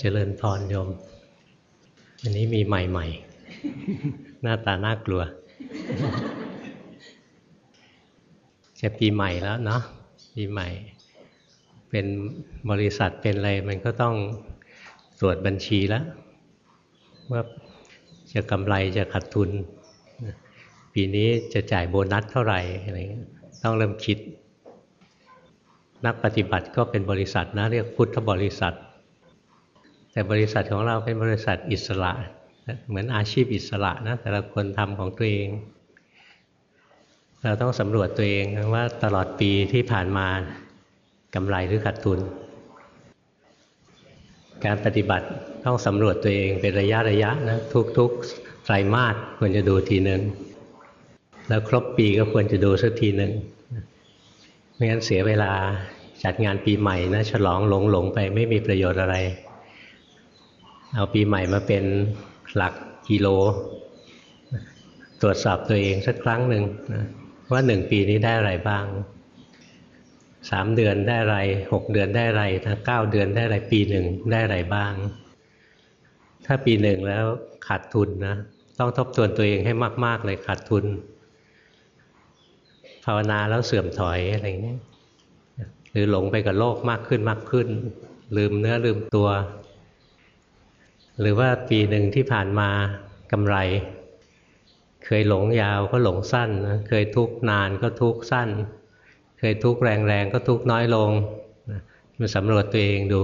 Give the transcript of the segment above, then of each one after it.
เจริญพรโยม อันนี้มีใหม่ๆ หน้าตาน่ากลัว จะปีใหม่แล้วเนาะปีใหม่ เป็นบริษัทเป็นอะไรมันก็ต้องตรวจบัญชีแล้วว่าจะกำไรจะขาดทุน ปีนี้จะจ่ายโบนัสเท่าไหร่อะไรต้องเริ่มคิด นักปฏิบัติก็เป็นบริษัทนะ เรียกพุทธบริษัท แต่บริษัทของเราเป็นบริษัทอิสระ เหมือนอาชีพอิสระนะแต่ละคนทำของตัวเอง เราต้องสำรวจตัวเองว่าตลอดปีที่ผ่านมากำไรหรือขาดทุน การปฏิบัติต้องสำรวจตัวเองเป็นระยะระยะนะทุกๆไตรมาสควรจะดูทีหนึ่งแล้วครบปีก็ควรจะดูสักทีหนึ่งไม่งั้นเสียเวลาจัดงานปีใหม่นะฉลองหลงหลงไปไม่มีประโยชน์อะไร เอาปีใหม่มาเป็นหลักกิโล ตรวจสอบตัวเองสักครั้งหนึ่งนะว่าหนึ่งปีนี้ได้อะไรบ้างสามเดือนได้อะไรหกเดือนได้อะไรถ้าเก้าเดือนได้อะไรปีหนึ่งได้อะไรบ้าง ถ้าปีหนึ่งแล้วขาดทุนนะต้องทบทวนตัวเองให้มาก ๆ เลยขาดทุน ภาวนาแล้วเสื่อมถอยอะไรเงี้ยหรือหลงไปกับโลกมากขึ้นมากขึ้น ลืมเนื้อลืมตัว หรือว่าปีหนึ่งที่ผ่านมากำไร เคยหลงยาวก็หลงสั้นนะเคยทุกนานก็ทุกสั้น เคยทุกข์แรงๆก็ทุกน้อยลงมาสำรวจตัวเองดู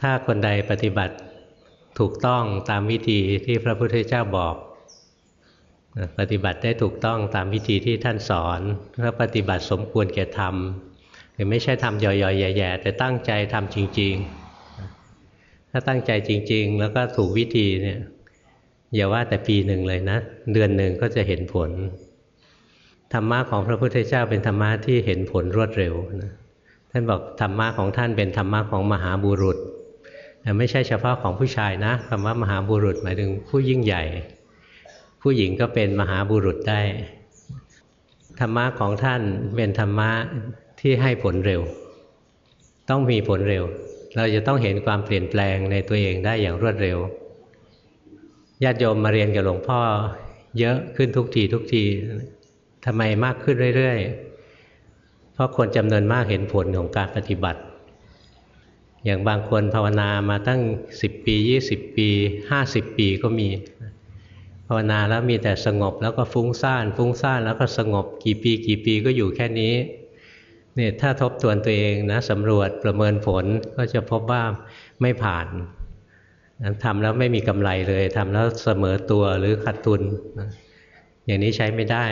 ถ้าคนใดปฏิบัติถูกต้องตามวิธีที่พระพุทธเจ้าบอกปฏิบัติได้ถูกต้องตามวิธีที่ท่านสอนถ้าปฏิบัติสมควรแก่ธรรมหรือไม่ใช่ทำย่อยๆแย่ๆแต่ตั้งใจทำจริง ๆ ถ้าตั้งใจจริง ๆ แล้วก็ถูกวิธีเนี่ยอย่าว่าแต่ปีหนึ่งเลยนะ เดือนหนึ่งก็จะเห็นผลธรรมะของพระพุทธเจ้าเป็นธรรมะที่เห็นผลรวดเร็วนะท่านบอกธรรมะของท่านเป็นธรรมะของมหาบุรุษแต่ไม่ใช่เฉพาะของผู้ชายนะคำว่ามหาบุรุษหมายถึงผู้ยิ่งใหญ่ ผู้หญิงก็เป็นมหาบุรุษได้ ธรรมะของท่านเป็นธรรมะที่ให้ผลเร็ว ต้องมีผลเร็ว เราจะต้องเห็นความเปลี่ยนแปลงในตัวเองได้อย่างรวดเร็วญาติโยมมาเรียนกับหลวงพ่อ เยอะขึ้นทุกทีทุกทีทำไมมากขึ้นเรื่อยๆ เพราะคนจำนวนมากเห็นผลของการปฏิบัติ อย่างบางคนภาวนามาตั้ง 10 ปี 20 ปี 50 ปีก็มี ภาวนาแล้วมีแต่สงบแล้วก็ฟุ้งซ่าน ฟุ้งซ่านแล้วก็สงบกี่ปีกี่ปีก็อยู่แค่นี้ เนี่ยถ้าทบทวนตัวเองนะสำรวจประเมินผลก็จะพบว่าไม่ผ่านทำแล้วไม่มีกำไรเลยทำแล้วเสมอตัวหรือขาดทุนอย่างนี้ใช้ไม่ได้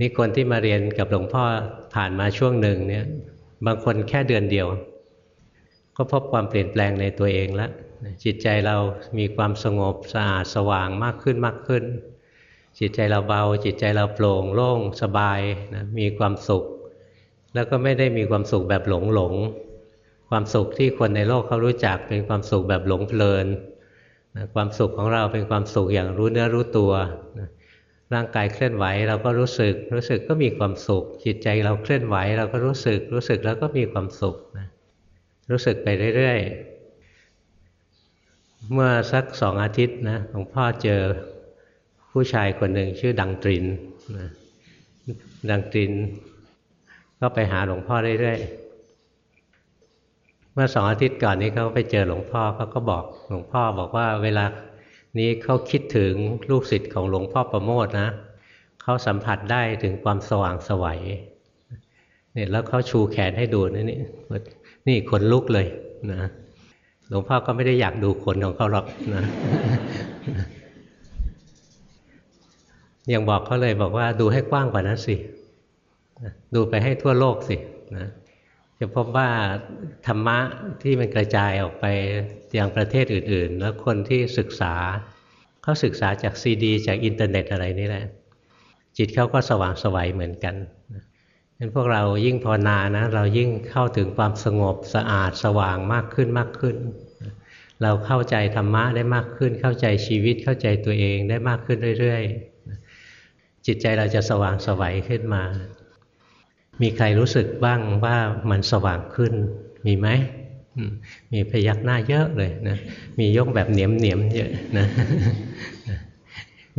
นี่คนที่มาเรียนกับหลวงพ่อผ่านมาช่วงหนึ่งเนี่ย บางคนแค่เดือนเดียว ก็พบความเปลี่ยนแปลงในตัวเองแล้วจิตใจเรามีความสงบสะอาดสว่างมากขึ้นมากขึ้น จิตใจเราเบา จิตใจเราโปร่งโล่งสบายนะมีความสุข แล้วก็ไม่ได้มีความสุขแบบหลงหลง ความสุขที่คนในโลกเขารู้จักเป็นความสุขแบบหลงเพลินนะความสุขของเราเป็นความสุขอย่างรู้เนื้อรู้ตัวนะร่างกายเคลื่อนไหวเราก็รู้สึก รู้สึกก็มีความสุข จิตใจเราเคลื่อนไหวเราก็รู้สึก รู้สึกแล้วก็มีความสุขนะรู้สึกไปเรื่อยๆ เมื่อสักสองอาทิตย์นะหลวงพ่อเจอ ผู้ชายคนหนึ่งชื่อดังตรินนะดังตริน ก็ไปหาหลวงพ่อเรื่อยๆ เมื่อสองอาทิตย์ก่อนนี้เขาไปเจอหลวงพ่อเขาก็บอกหลวงพ่อบอกว่าเวลานี้เขาคิดถึงลูกศิษย์ของหลวงพ่อประโมทนะเขาสัมผัสได้ถึงความสว่างสวัยเนี่ยแล้วเขาชูแขนให้ดูนี่นี่นี่ขนลุกเลยนะหลวงพ่อก็ไม่ได้อยากดูขนของเขาหรอกนะ ยังบอกเขาเลยบอกว่าดูให้กว้างกว่านั้นสิดูไปให้ทั่วโลกสินะจะพบว่าธรรมะที่มันกระจายออกไปย่างประเทศอื่น ๆ แล้วคนที่ศึกษาเขาศึกษาจากซีดี จากอินเทอร์เน็ตอะไรนี่แหละ จิตเขาก็สว่างสวัยเหมือนกันนั้นพวกเรายิ่งภาวนานะ เรายิ่งเข้าถึงความสงบสะอาดสว่างมากขึ้นมากขึ้น เราเข้าใจธรรมะได้มากขึ้น เข้าใจชีวิตเข้าใจตัวเองได้มากขึ้นเรื่อย ๆ จิตใจเราจะสว่างสวัยขึ้นมา มีใครรู้สึกบ้างว่ามันสว่างขึ้น มีไหม มีพยักหน้าเยอะเลยนะ มียกแบบเหนียมเหนียมเยอะนะ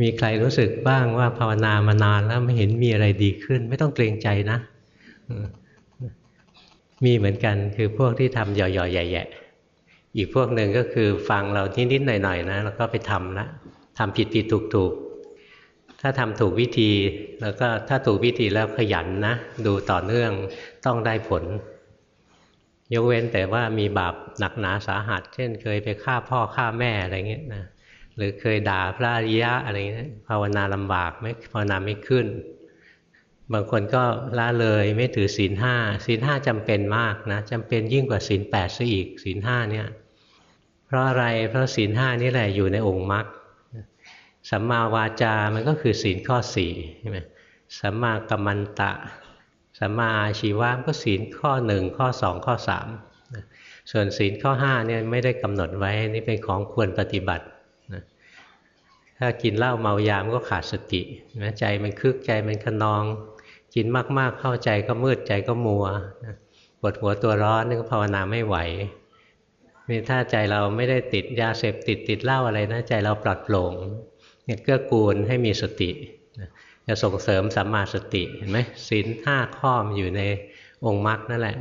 มีใครรู้สึกบ้างว่าภาวนามานานแล้วไม่เห็นมีอะไรดีขึ้น ไม่ต้องเกรงใจนะ มีเหมือนกันคือพวกที่ทำหย่อๆใหญ่ๆอีกพวกหนึ่งก็คือฟังเรานิดๆหน่อยๆนะแล้วก็ไปทำละทำผิดๆถูกๆ ถ้าทำถูกวิธีแล้วก็ถ้าถูกวิธีแล้วขยันนะ ดูต่อเนื่องต้องได้ผล ยกเว้นแต่ว่ามีบาปหนักหนาสาหัส เช่น เคยไปฆ่าพ่อฆ่าแม่อะไรเงี้ยนะหรือเคยด่าพระอริยะอะไรเงี้ยภาวนาลำบากไม่ภาวนาไม่ขึ้น บางคนก็ละเลยไม่ถือศีลห้าศีลห้าจำเป็นมากนะจำเป็นยิ่งกว่าศีลแปดซะอีกศีลห้าเนี่ย เพราะอะไรเพราะศีลห้านี่แหละอยู่ในองค์มรรค สัมมาวาจา มันก็คือศีลข้อสี่ใช่ไหมสัมมากัมมันตะ สัมมาอาชีวะก็ศีลข้อหนึ่งข้อสองข้อสามส่วนศีลข้อห้าเนี่ยไม่ได้กำหนดไว้นี่เป็นของควรปฏิบัติถ้ากินเหล้าเมายามก็ขาดสตินะใจมันคึกใจมันขนอง กินมากๆเข้าใจก็มืดใจก็มัวปวดหัวตัวร้อนนี่ก็ภาวนาไม่ไหวนี่ถ้าใจเราไม่ได้ติดยาเสพติดติดเหล้าอะไรนะใจเราปลอดโปร่ง เนี่ยเกื้อกูลให้มีสติจะส่งเสริมสัมมาสติเห็นไหมศีลห้าข้อมอยู่ในองค์มรรคนั่นแหละ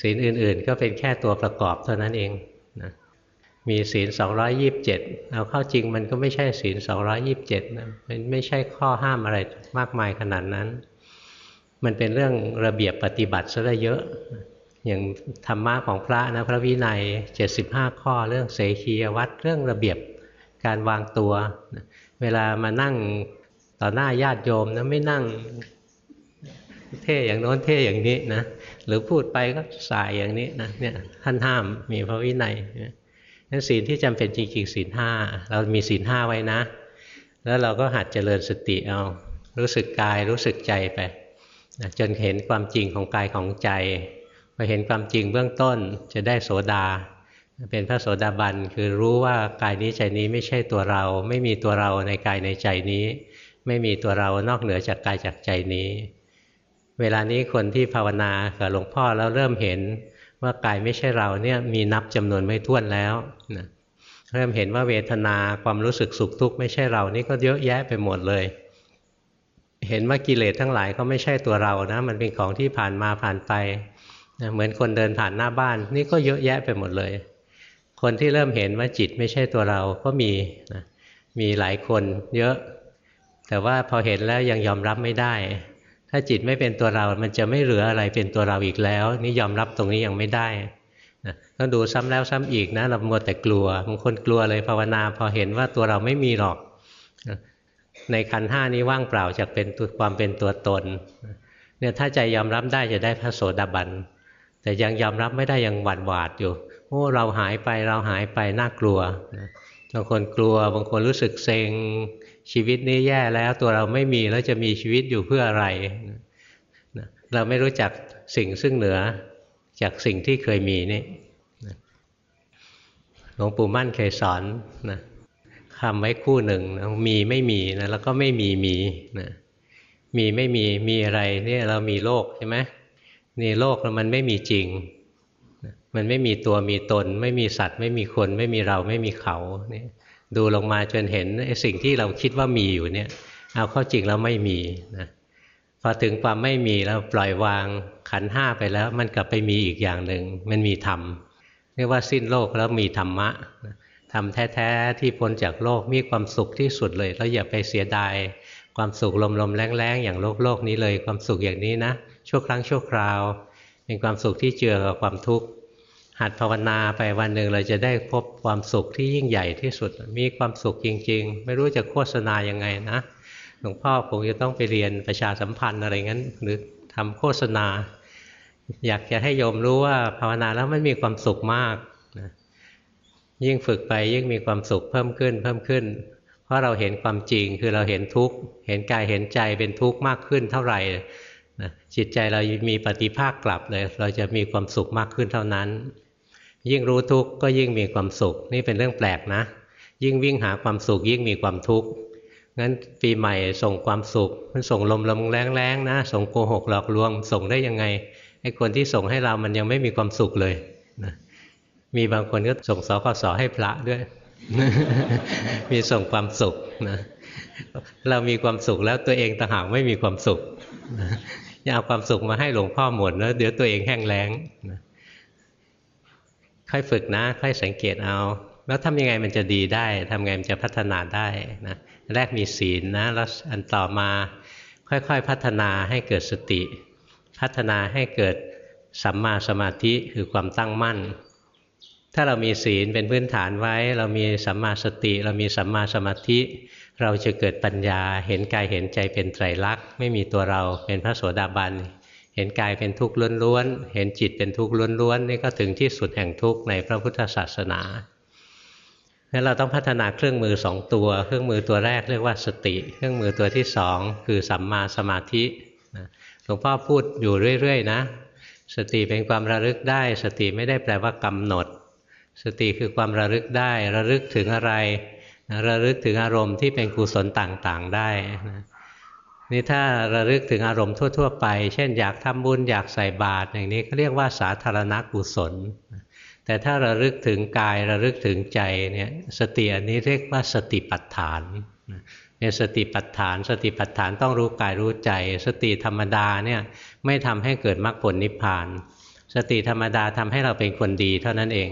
ศีลอื่น ๆ ก็เป็นแค่ตัวประกอบเท่านั้นเองนะมีศีล 227 เอาเข้าจริงมันก็ไม่ใช่ศีล 227นะมันไม่ใช่ข้อห้ามอะไรมากมายขนาดนั้น มันเป็นเรื่องระเบียบปฏิบัติซะได้เยอะ อย่างธรรมะของพระนะพระวินัย 75 ข้อเรื่องเสขียวัดเรื่องระเบียบ การวางตัว เวลามานั่งต่อหน้าญาติโยมนะไม่นั่งเท่อย่างโน้นเท่อย่างนี้นะหรือพูดไปก็สายอย่างนี้นะเนี่ยท่านห้ามมีพระวินัยนั้นศีลที่จำเป็นจริงๆศีลห้าเรามีศีลห้าไว้นะ แล้วเราก็หัดเจริญสติเอา รู้สึกกายรู้สึกใจไปนะจนเห็นความจริงของกายของใจพอเห็นความจริงเบื้องต้นจะได้โสดา เป็นพระโสดาบันคือรู้ว่ากายนี้ใจนี้ไม่ใช่ตัวเรา ไม่มีตัวเราในกายในใจนี้ ไม่มีตัวเรานอกเหนือจากกายจากใจนี้ เวลานี้คนที่ภาวนากับหลวงพ่อแล้วเริ่มเห็นว่ากายไม่ใช่เราเนี่ยมีนับจำนวนไม่ถ้วนแล้วนะเริ่มเห็นว่าเวทนาความรู้สึกสุขทุกข์ไม่ใช่เรานี่ก็เยอะแยะไปหมดเลย เห็นว่ากิเลสทั้งหลายก็ไม่ใช่ตัวเรานะ มันเป็นของที่ผ่านมาผ่านไปนะเหมือนคนเดินผ่านหน้าบ้าน นี่ก็เยอะแยะไปหมดเลย คนที่เริ่มเห็นว่าจิตไม่ใช่ตัวเราก็มีนะมีหลายคนเยอะ แต่ว่าพอเห็นแล้วยังยอมรับไม่ได้ ถ้าจิตไม่เป็นตัวเรา มันจะไม่เหลืออะไรเป็นตัวเราอีกแล้ว นี่ยอมรับตรงนี้ยังไม่ได้นะต้องดูซ้ำแล้วซ้ำอีกนะเราหมดแต่กลัวบางคนกลัวเลยภาวนา พอเห็นว่าตัวเราไม่มีหรอกในขันห้านี้ว่างเปล่าจากเป็นความเป็นตัวตนเนี่ยถ้าใจยอมรับได้จะได้พระโสดาบันแต่ยังยอมรับไม่ได้ยังหวาดหวาดอยู่ โอ้เราหายไปเราหายไปน่ากลัวบางคนกลัวบางคนรู้สึกเซ็งชีวิตนี้แย่แล้วตัวเราไม่มีแล้วจะมีชีวิตอยู่เพื่ออะไร เราไม่รู้จักสิ่งซึ่งเหนือจากสิ่งที่เคยมีนี่หลวงปู่มั่นเคยสอนนะคำไว้คู่หนึ่งนะมีไม่มีนะแล้วก็ไม่มีมีนะมีไม่มีมีอะไรเนี่ยเรามีโลกใช่ไหมนี่โลกแล้วมันไม่มีจริง มันไม่มีตัวมีตน ไม่มีสัตว์ ไม่มีคน ไม่มีเราไม่มีเขาเนี่ยดูลงมาจนเห็นสิ่งที่เราคิดว่ามีอยู่เนี่ย เอาเข้าจริงแล้วไม่มีนะพอถึงความไม่มีแล้วปล่อยวางขันห้าไปแล้ว มันกลับไปมีอีกอย่างหนึ่งมันมีธรรมเรียกว่าสิ้นโลกแล้วมีธรรมะทำแท้ๆที่พ้นจากโลกมีความสุขที่สุดเลย แล้วอย่าไปเสียดายความสุขลมๆแรงๆอย่างโลกโลกนี้เลยความสุขอย่างนี้นะชั่วครั้งชั่วคราว เป็นความสุขที่เจือกับความทุกข์ หัดภาวนาไปวันหนึ่งเราจะได้พบความสุขที่ยิ่งใหญ่ที่สุด มีความสุขจริง ๆ ไม่รู้จะโฆษณายังไงนะหลวงพ่อคงจะต้องไปเรียนประชาสัมพันธ์อะไรงั้น หรือทำโฆษณา อยากจะให้โยมรู้ว่าภาวนาแล้วมันมีความสุขมากนะยิ่งฝึกไปยิ่งมีความสุขเพิ่มขึ้น เพิ่มขึ้น เพราะเราเห็นความจริงคือเราเห็นทุกข์เห็นกายเห็นใจเป็นทุกข์มากขึ้นเท่าไหร่นะจิตใจเรามีปฏิภาคกลับเลย เราจะมีความสุขมากขึ้นเท่านั้น ยิ่งรู้ทุกข์ก็ยิ่งมีความสุข นี่เป็นเรื่องแปลกนะ ยิ่งวิ่งหาความสุขยิ่งมีความทุกข์งั้นปีใหม่ส่งความสุข มันส่งลมลมแรงแรงนะ ส่งโกหกหลอกลวง ส่งได้ยังไงไอ้คนที่ส่งให้เรามันยังไม่มีความสุขเลยนะมีบางคนก็ส่งสกสให้พระด้วย มีส่งความสุขนะเรามีความสุขแล้วตัวเองต่างหากไม่มีความสุขอย่าเอาความสุขมาให้หลวงพ่อหมดแล้วเดี๋ยวตัวเองแห้งแล้งนะ ค่อยฝึกนะค่อยสังเกตเอา แล้วทำยังไงมันจะดีได้ทำไงมันจะพัฒนาได้นะแรกมีศีลนะแล้วอันต่อมาค่อยๆพัฒนาให้เกิดสติ พัฒนาให้เกิดสัมมาสมาธิคือความตั้งมั่น ถ้าเรามีศีลเป็นพื้นฐานไว้ เรามีสัมมาสติ เรามีสัมมาสมาธิ เราจะเกิดปัญญาเห็นกายเห็นใจเป็นไตรลักษณ์ไม่มีตัวเราเป็นพระโสดาบัน เห็นกายเป็นทุกข์ล้วนๆ เห็นจิตเป็นทุกข์ล้วนๆ นี่ก็ถึงที่สุดแห่งทุกข์ในพระพุทธศาสนางั้นเราต้องพัฒนาเครื่องมือสองตัว เครื่องมือตัวแรกเรียกว่าสติ เครื่องมือตัวที่สองคือสัมมาสมาธิหลวงพ่อพูดอยู่เรื่อยๆนะ สติเป็นความระลึกได้ สติไม่ได้แปลว่ากำหนด สติคือความระลึกได้ ระลึกถึงอะไร ระลึกถึงอารมณ์ที่เป็นกุศลต่างๆได้นะ นี่ถ้าระลึกถึงอารมณ์ทั่ว ๆ ไป เช่น อยากทำบุญอยากใส่บาตรอย่างนี้ก็เรียกว่าสาธารณกุศล แต่ถ้าระลึกถึงกายระลึกถึงใจเนี่ยสติอันนี้เรียกว่าสติปัฏฐานเป็นสติปัฏฐาน สติปัฏฐานต้องรู้กายรู้ใจ สติธรรมดาเนี่ยไม่ทำให้เกิดมรรคผลนิพพาน สติธรรมดาทำให้เราเป็นคนดีเท่านั้นเอง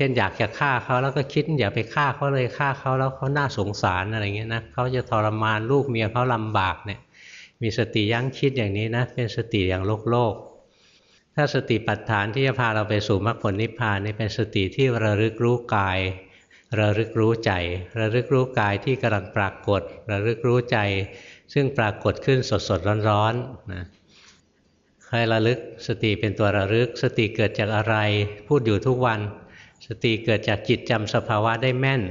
ช่นอยากจะฆ่าเขาแล้วก็คิดอย่าไปฆ่าเขาเลยฆ่าเขาแล้วเขาน่าสงสารอะไรเงี้ยนะเขาจะทรมานลูกเมียเขาลำบากเนี่ยมีสติยั้งคิดอย่างนี้นะเป็นสติอย่างโลกโลก ถ้าสติปัฏฐานที่จะพาเราไปสู่มรรคผลนิพพานนี่เป็นสติที่ระลึกรู้กาย ระลึกรู้ใจ ระลึกรู้กายที่กำลังปรากฏ ระลึกรู้ใจ ซึ่งปรากฏขึ้นสดสดร้อนๆนะใครระลึกสติเป็นตัวระลึก สติเกิดจากอะไร พูดอยู่ทุกวัน สติเกิดจากจิตจำสภาวะได้แม่น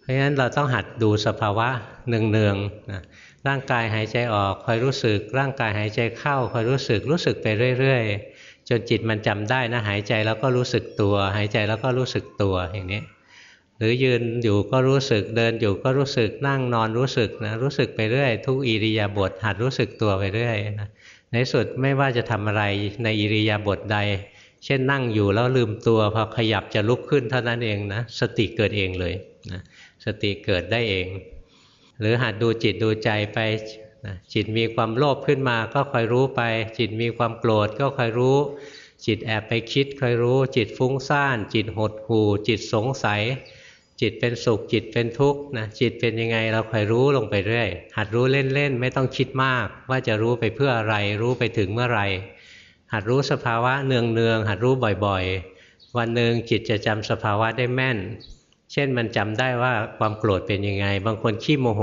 เพราะฉะนั้นเราต้องหัดดูสภาวะเนืองๆนะร่างกายหายใจออกคอยรู้สึก ร่างกายหายใจเข้าคอยรู้สึกรู้สึกไปเรื่อย ๆ จนจิตมันจำได้นะหายใจแล้วก็รู้สึกตัว หายใจแล้วก็รู้สึกตัวอย่างนี้ หรือยืนอยู่ก็รู้สึกเดินอยู่ก็รู้สึกนั่งนอนรู้สึกนะรู้สึกไปเรื่อย ทุกอิริยาบถหัดรู้สึกตัวไปเรื่อยนะในสุดไม่ว่าจะทำอะไรในอิริยาบถใด เช่นนั่งอยู่แล้วลืมตัวพอขยับจะลุกขึ้นเท่านั้นเองนะ สติเกิดเองเลยนะสติเกิดได้เอง หรือหัดดูจิตดูใจไปนะจิตมีความโลภขึ้นมาก็คอยรู้ไป จิตมีความโกรธก็คอยรู้ จิตแอบไปคิดคอยรู้ จิตฟุ้งซ่าน จิตหดหู่ จิตสงสัย จิตเป็นสุขจิตเป็นทุกข์นะจิตเป็นยังไงเราคอยรู้ลงไปเรื่อยหัดรู้เล่นๆไม่ต้องคิดมาก ว่าจะรู้ไปเพื่ออะไร รู้ไปถึงเมื่อไหร่ หัดรู้สภาวะเนืองๆหัดรู้บ่อยๆ วันหนึ่งจิตจะจำสภาวะได้แม่น เช่นมันจำได้ว่าความโกรธเป็นยังไง บางคนขี้โมโห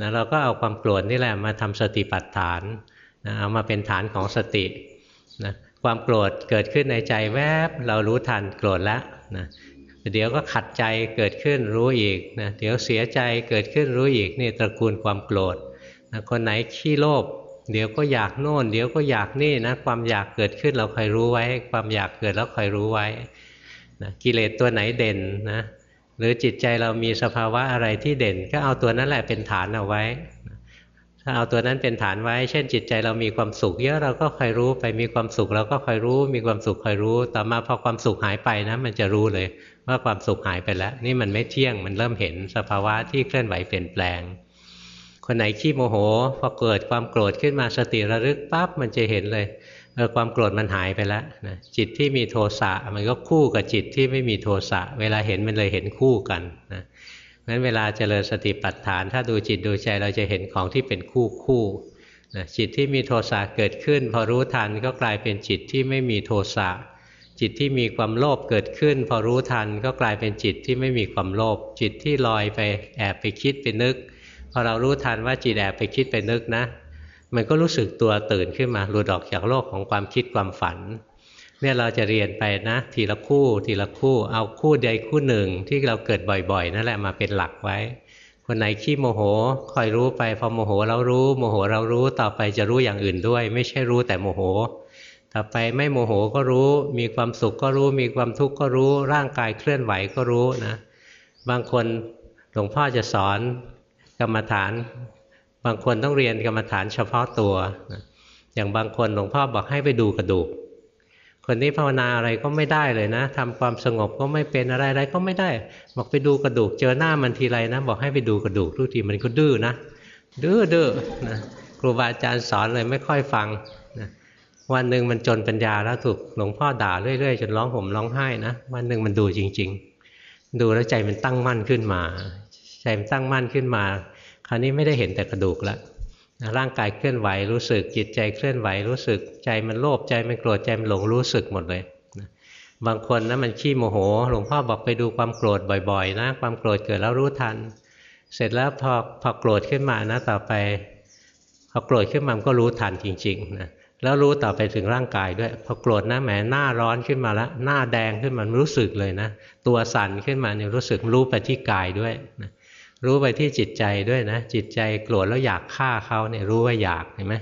นะเราก็เอาความโกรธนี่แหละมาทำสติปัฏฐานนะเอามาเป็นฐานของสตินะความโกรธเกิดขึ้นในใจแวบเรารู้ทันโกรธแล้วนะเดี๋ยวก็ขัดใจเกิดขึ้นรู้อีกนะเดี๋ยวเสียใจเกิดขึ้นรู้อีกนี่ตระกูลความโกรธนะคนไหนขี้โลภ เดี๋ยวก็อยากโน่น เดี๋ยวก็อยากนี่นะ ความอยากเกิดขึ้นเราคอยรู้ไว้ ความอยากเกิดแล้วคอยรู้ไว้นะกิเลสตัวไหนเด่นนะหรือจิตใจเรามีสภาวะอะไรที่เด่น ก็เอาตัวนั้นแหละเป็นฐานเอาไว้ ถ้าเอาตัวนั้นเป็นฐานไว้ เช่น จิตใจเรามีความสุข เยอะเราก็คอยรู้ไปมีความสุขเราก็คอยรู้ มีความสุขคอยรู้ ต่อมาพอความสุขหายไปนะ มันจะรู้เลยว่าความสุขหายไปแล้ว นี่มันไม่เที่ยงมันเริ่มเห็นสภาวะที่เคลื่อนไหวเปลี่ยนแปลง คนไหนขี้โมโหพอเกิดความโกรธขึ้นมาสติระลึกปั๊บมันจะเห็นเลยเออความโกรธมันหายไปแล้วนะจิตที่มีโทสะมันก็คู่กับจิตที่ไม่มีโทสะเวลาเห็นมันเลยเห็นคู่กันนะงั้นเวลาเจริญสติปัฏฐาน ถ้าดูจิตดูใจเราจะเห็นของที่เป็นคู่คู่นะจิตที่มีโทสะเกิดขึ้น พอรู้ทันก็กลายเป็นจิตที่ไม่มีโทสะจิตที่มีความโลภเกิดขึ้น พอรู้ทันก็กลายเป็นจิตที่ไม่มีความโลภจิตที่ลอยไปแอบไปคิดไปนึก พอเรารู้ทันว่าจิตแอบไปคิดไปนึกนะ มันก็รู้สึกตัวตื่นขึ้นมาหลุดออกจากโลกของความคิดความฝัน เนี่ยเราจะเรียนไปนะ ทีละคู่ทีละคู่เอาคู่ใดคู่หนึ่งที่เราเกิดบ่อยๆ นั่นแหละมาเป็นหลักไว้ คนไหนขี้โมโหคอยรู้ไปพอโมโหเรารู้โมโหเรารู้ต่อไปจะรู้อย่างอื่นด้วย ไม่ใช่รู้แต่โมโหต่อไปไม่โมโหก็รู้ มีความสุขก็รู้ มีความทุกข์ก็รู้ ร่างกายเคลื่อนไหวก็รู้นะ บางคนหลวงพ่อจะสอน กรรมฐานบางคนต้องเรียนกรรมฐานเฉพาะตัวอย่างบางคนหลวงพ่อบอกให้ไปดูกระดูก คนนี้ภาวนาอะไรก็ไม่ได้เลยนะทำความสงบก็ไม่เป็นอะไรอะไรก็ไม่ได้ บอกไปดูกระดูก เจอหน้ามันทีไรนะ บอกให้ไปดูกระดูกทุกทีมันก็ดื้อนะดื้อดื้อนะครูบาอาจารย์สอนเลยไม่ค่อยฟังนะวันหนึ่งมันจนปัญญาแล้วถูกหลวงพ่อด่าเรื่อยๆจนร้องห่มร้องไห้นะวันหนึ่งมันดูจริง ๆ ดูแล้วใจมันตั้งมั่นขึ้นมา ใจมันตั้งมั่นขึ้นมา ราวนี้ไม่ได้เห็นแต่กระดูกแล้วร่างกายเคลื่อนไหวรู้สึกจิตใจเคลื่อนไหวรู้สึกใจมันโลภใจมันโกรธใจมันหลงรู้สึกหมดเลยบางคนนะมันขี้โมโหหลวงพ่อบอกไปดูความโกรธบ่อยๆ นะ ความโกรธเกิดแล้วรู้ทัน เสร็จแล้วพอพอโกรธขึ้นมานะต่อไปพอโกรธขึ้นมามันก็รู้ทันจริงๆนะแล้วรู้ต่อไปถึงร่างกายด้วย พอโกรธนะแหมหน้าร้อนขึ้นมาแล้วหน้าแดงขึ้นมารู้สึกเลยนะ ตัวสั่นขึ้นมาเนี่ยรู้สึกรู้ไปที่กายด้วยนะ รู้ไปที่จิตใจด้วยนะ จิตใจโกรธแล้วอยากฆ่าเขาเนี่ยรู้ว่าอยากเห็นไหม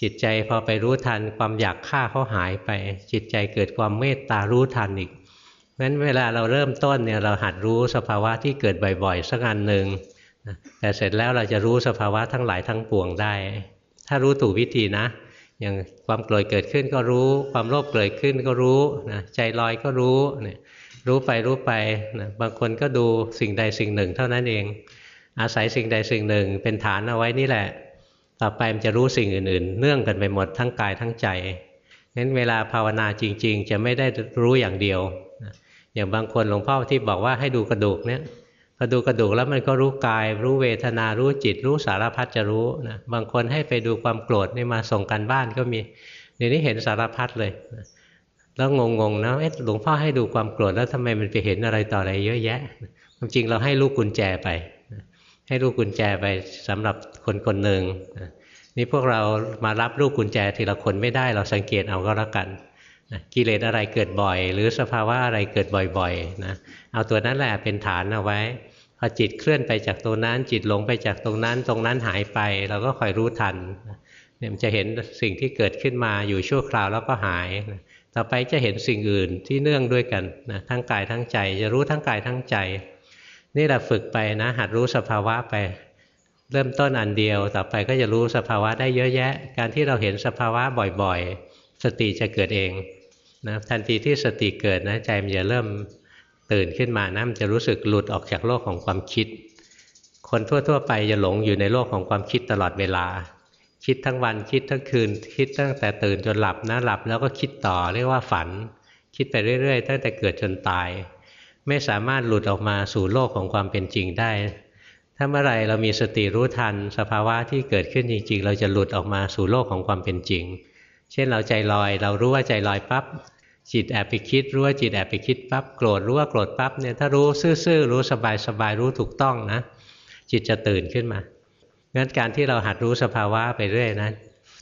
จิตใจพอไปรู้ทันความอยากฆ่าเขาหายไป จิตใจเกิดความเมตตารู้ทันอีกเพราะฉะนั้นเวลาเราเริ่มต้นเนี่ยเราหัดรู้สภาวะที่เกิดบ่อยๆ สักอันหนึ่งแต่เสร็จแล้วเราจะรู้สภาวะทั้งหลายทั้งปวงได้ ถ้ารู้ถูกวิธีนะ อย่างความโกรธเกิดขึ้นก็รู้ ความโลภเกิดขึ้นก็รู้นะใจลอยก็รู้เนี่ย รู้ไปรู้ไปนะบางคนก็ดูสิ่งใดสิ่งหนึ่ง เท่านั้นเอง อาศัยสิ่งใดสิ่งหนึ่ง เป็นฐานเอาไว้นี่แหละ ต่อไปมันจะรู้สิ่งอื่น ๆ เนื่องกันไปหมดทั้งกายทั้งใจงั้นเวลาภาวนาจริง ๆ จะไม่ได้รู้อย่างเดียวอย่างบางคนหลวงพ่อที่บอกว่าให้ดูกระดูกเนี่ยพอดูกระดูกแล้วมันก็รู้กาย รู้เวทนารู้จิต รู้สารพัดจะรู้นะบางคนให้ไปดูความโกรธนี่มาส่งกันบ้านก็มีเดี๋ยวนี้เห็นสารพัดเลยนะ แล้วงงๆนะเอ๊ะหลวงพ่อให้ดูความโกรธแล้วทำไมมันไปเห็นอะไรต่ออะไรเยอะแยะความจริงเราให้ลูกกุญแจไป ให้ลูกกุญแจไปสำหรับคนคนหนึ่งนี่พวกเรามารับลูกกุญแจทีละคนไม่ได้เราสังเกตเอาก็แล้วกันกิเลสอะไรเกิดบ่อย หรือสภาวะอะไรเกิดบ่อยๆนะเอาตัวนั้นแหละเป็นฐานเอาไว้พอจิตเคลื่อนไปจากตรงนั้น จิตหลงไปจากตรงนั้น ตรงนั้นหายไป เราก็คอยรู้ทันเนี่ยมันจะเห็นสิ่งที่เกิดขึ้นมาอยู่ชั่วคราวแล้วก็หาย ต่อไปจะเห็นสิ่งอื่นที่เนื่องด้วยกันนะทั้งกายทั้งใจ จะรู้ทั้งกายทั้งใจ นี่เราฝึกไปนะ หัดรู้สภาวะไป เริ่มต้นอันเดียว ต่อไปก็จะรู้สภาวะได้เยอะแยะ การที่เราเห็นสภาวะบ่อยๆ สติจะเกิดเองนะทันทีที่สติเกิดนะใจมันจะเริ่มตื่นขึ้นมานะมันจะรู้สึกหลุดออกจากโลกของความคิด คนทั่วๆ ไปจะหลงอยู่ในโลกของความคิดตลอดเวลา คิดทั้งวันคิดทั้งคืน คิดตั้งแต่ตื่นจนหลับนะหลับ แล้วก็คิดต่อเรียกว่าฝัน คิดไปเรื่อย ๆ ตั้งแต่เกิดจนตาย ไม่สามารถหลุดออกมาสู่โลกของความเป็นจริงได้ ถ้าเมื่อไรเรามีสติรู้ทัน สภาวะที่เกิดขึ้นจริง ๆ เราจะหลุดออกมาสู่โลกของความเป็นจริง เช่นเราใจลอย เรารู้ว่าใจลอยปั๊บจิตแอบไปคิดรู้ว่าจิตแอบไปคิดปั๊บโกรธรู้ว่าโกรธปั๊บเนี่ยถ้ารู้ซื่อๆรู้สบายๆรู้ถูกต้องนะจิตจะตื่นขึ้นมา งั้นการที่เราหัดรู้สภาวะไปเรื่อยนะ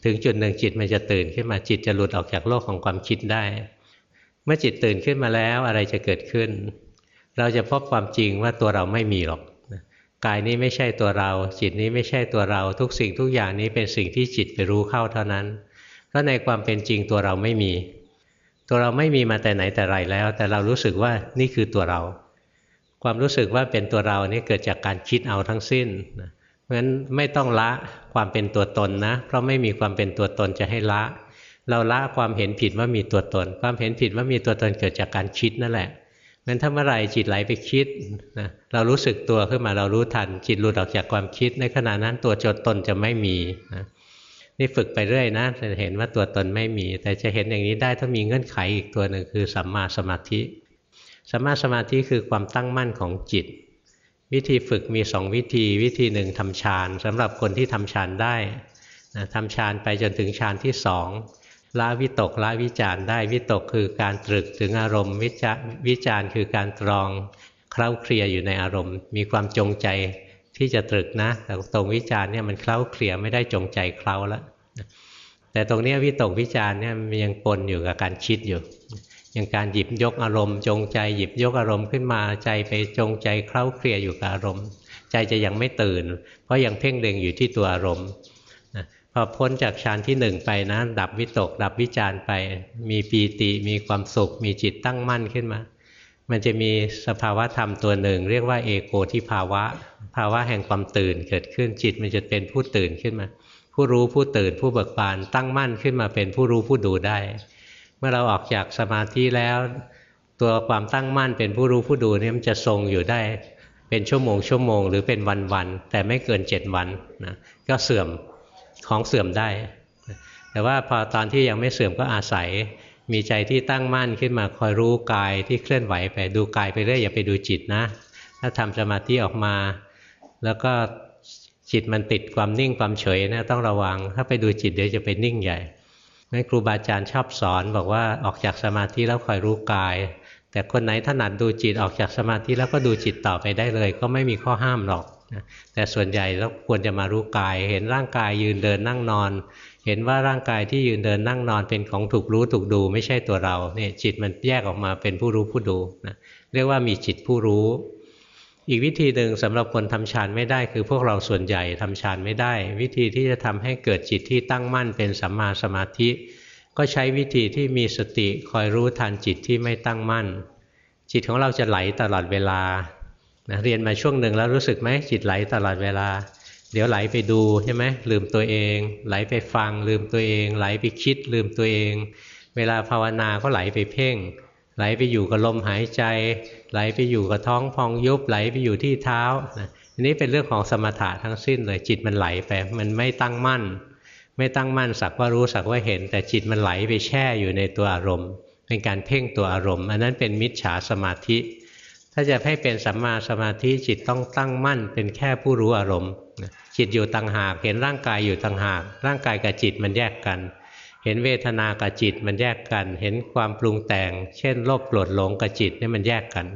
ถึงจุดหนึ่งจิตมันจะตื่นขึ้นมาจิตจะหลุดออกจากโลกของความคิดได้ เมื่อจิตตื่นขึ้นมาแล้วอะไรจะเกิดขึ้น เราจะพบความจริงว่าตัวเราไม่มีหรอกกายนี้ไม่ใช่ตัวเรา จิตนี้ไม่ใช่ตัวเรา ทุกสิ่งทุกอย่างนี้เป็นสิ่งที่จิตไปรู้เข้าเท่านั้นเพราะในความเป็นจริงตัวเราไม่มี ตัวเราไม่มีมาแต่ไหนแต่ไรแล้ว แต่เรารู้สึกว่านี่คือตัวเรา ความรู้สึกว่าเป็นตัวเรานี่เกิดจากการคิดเอาทั้งสิ้นนะ ราะฉะนั้นไม่ต้องละความเป็นตัวตนนะ เพราะไม่มีความเป็นตัวตนจะให้ละ เราละความเห็นผิดว่ามีตัวตน ความเห็นผิดว่ามีตัวตนเกิดจากการคิดนั่นแหละงั้นถ้าเมื่อไรจิตไหลไปคิดนะเรารู้สึกตัวขึ้นมาเรารู้ทัน จิตหลุดออกจากความคิด ในขณะนั้นตัวจดตนจะไม่มีนะนี่ฝึกไปเรื่อยนะจะเห็นว่าตัวตนไม่มี แต่จะเห็นอย่างนี้ได้ถ้ามีเงื่อนไขอีกตัวหนึ่งคือสัมมาสมาธิสัมมาสมาธิคือความตั้งมั่นของจิต วิธีฝึกมีสองวิธี วิธีหนึ่งทำฌานสำหรับคนที่ทำฌานได้นะทำฌานไปจนถึงฌานที่สองละวิตกละวิจารได้วิตกคือการตรึกถึงอารมณ์วิจวิจารคือการตรองเคล้าเคลียอยู่ในอารมณ์ มีความจงใจที่จะตรึกนะ แต่ตรงวิจารเนี่ยมันเคล้าเคลียไม่ได้จงใจเคล้าแล้วแต่ตรงนี้วิตกวิจารเนี่ยมันยังปนอยู่กับการคิดอยู่ อย่างการหยิบยกอารมณ์ จงใจหยิบยกอารมณ์ขึ้นมาใจไปจงใจเคล้าเคลียอยู่กับอารมณ์ ใจจะยังไม่ตื่น เพราะยังเพ่งเล็งอยู่ที่ตัวอารมณ์พอพ้นจากฌานที่หนึ่งไปนะ ดับวิตก ดับวิจารไป มีปีติมีความสุข มีจิตตั้งมั่นขึ้นมา มันจะมีสภาวะธรรมตัวหนึ่ง เรียกว่าเอโกทิภาวะ ภาวะแห่งความตื่นเกิดขึ้นจิตมันจะเป็นผู้ตื่นขึ้นมา ผู้รู้ผู้ตื่นผู้เบิกบานตั้งมั่นขึ้นมาเป็นผู้รู้ผู้ดูได้ เมื่อเราออกจากสมาธิแล้ว ตัวความตั้งมั่นเป็นผู้รู้ผู้ดูนี่มันจะทรงอยู่ได้เป็นชั่วโมงชั่วโมงหรือเป็นวันวันแต่ไม่เกินเจ็ดวันนะก็เสื่อมของเสื่อมได้ แต่ว่าพอตอนที่ยังไม่เสื่อมก็อาศัยมีใจที่ตั้งมั่นขึ้นมาคอยรู้กายที่เคลื่อนไหวไปดูกายไปเรื่อยอย่าไปดูจิตนะ ถ้าทำสมาธิออกมา แล้วก็จิตมันติดความนิ่งความเฉยนะต้องระวัง ถ้าไปดูจิตเดี๋ยวจะไปนิ่งใหญ่ นั่นครูบาอาจารย์ชอบสอนบอกว่าออกจากสมาธิแล้วคอยรู้กาย แต่คนไหนถนัดดูจิตออกจากสมาธิแล้วก็ดูจิตต่อไปได้เลย ก็ไม่มีข้อห้ามหรอกแต่ส่วนใหญ่เราควรจะมารู้กาย เห็นร่างกายยืนเดินนั่งนอน เห็นว่าร่างกายที่ยืนเดินนั่งนอนเป็นของถูกรู้ถูกดู ไม่ใช่ตัวเราเนี่ยจิตมันแยกออกมาเป็นผู้รู้ผู้ดูนะเรียกว่ามีจิตผู้รู้ อีกวิธีหนึ่งสำหรับคนทำฌานไม่ได้คือพวกเราส่วนใหญ่ทำฌานไม่ได้ วิธีที่จะทำให้เกิดจิตที่ตั้งมั่นเป็นสัมมาสมาธิ ก็ใช้วิธีที่มีสติคอยรู้ทันจิตที่ไม่ตั้งมั่น จิตของเราจะไหลตลอดเวลานะเรียนมาช่วงหนึ่งแล้วรู้สึกไหมจิตไหลตลอดเวลา เดี๋ยวไหลไปดูใช่ไหมลืมตัวเอง ไหลไปฟัง ลืมตัวเอง ไหลไปคิด ลืมตัวเอง เวลาภาวนาก็ไหลไปเพ่ง ไหลไปอยู่กับลมหายใจ ไหลไปอยู่กับท้องพองยุบไหลไปอยู่ที่เท้าอันนี้เป็นเรื่องของสมถะทั้งสิ้นเลยจิตมันไหลไปมันไม่ตั้งมั่น ไม่ตั้งมั่นสักว่ารู้สักว่าเห็น แต่จิตมันไหลไปแช่อยู่ในตัวอารมณ์ เป็นการเพ่งตัวอารมณ์ อันนั้นเป็นมิจฉาสมาธิ ถ้าจะให้เป็นสัมมาสมาธิจิตต้องตั้งมั่น เป็นแค่ผู้รู้อารมณ์จิตอยู่ต่างหากเห็นร่างกายอยู่ต่างหาก ร่างกายกับจิตมันแยกกัน เห็นเวทนากับจิตมันแยกกัน เห็นความปรุงแต่ง เช่นโลภโกรธหลงกับจิตนี่มันแยกกัน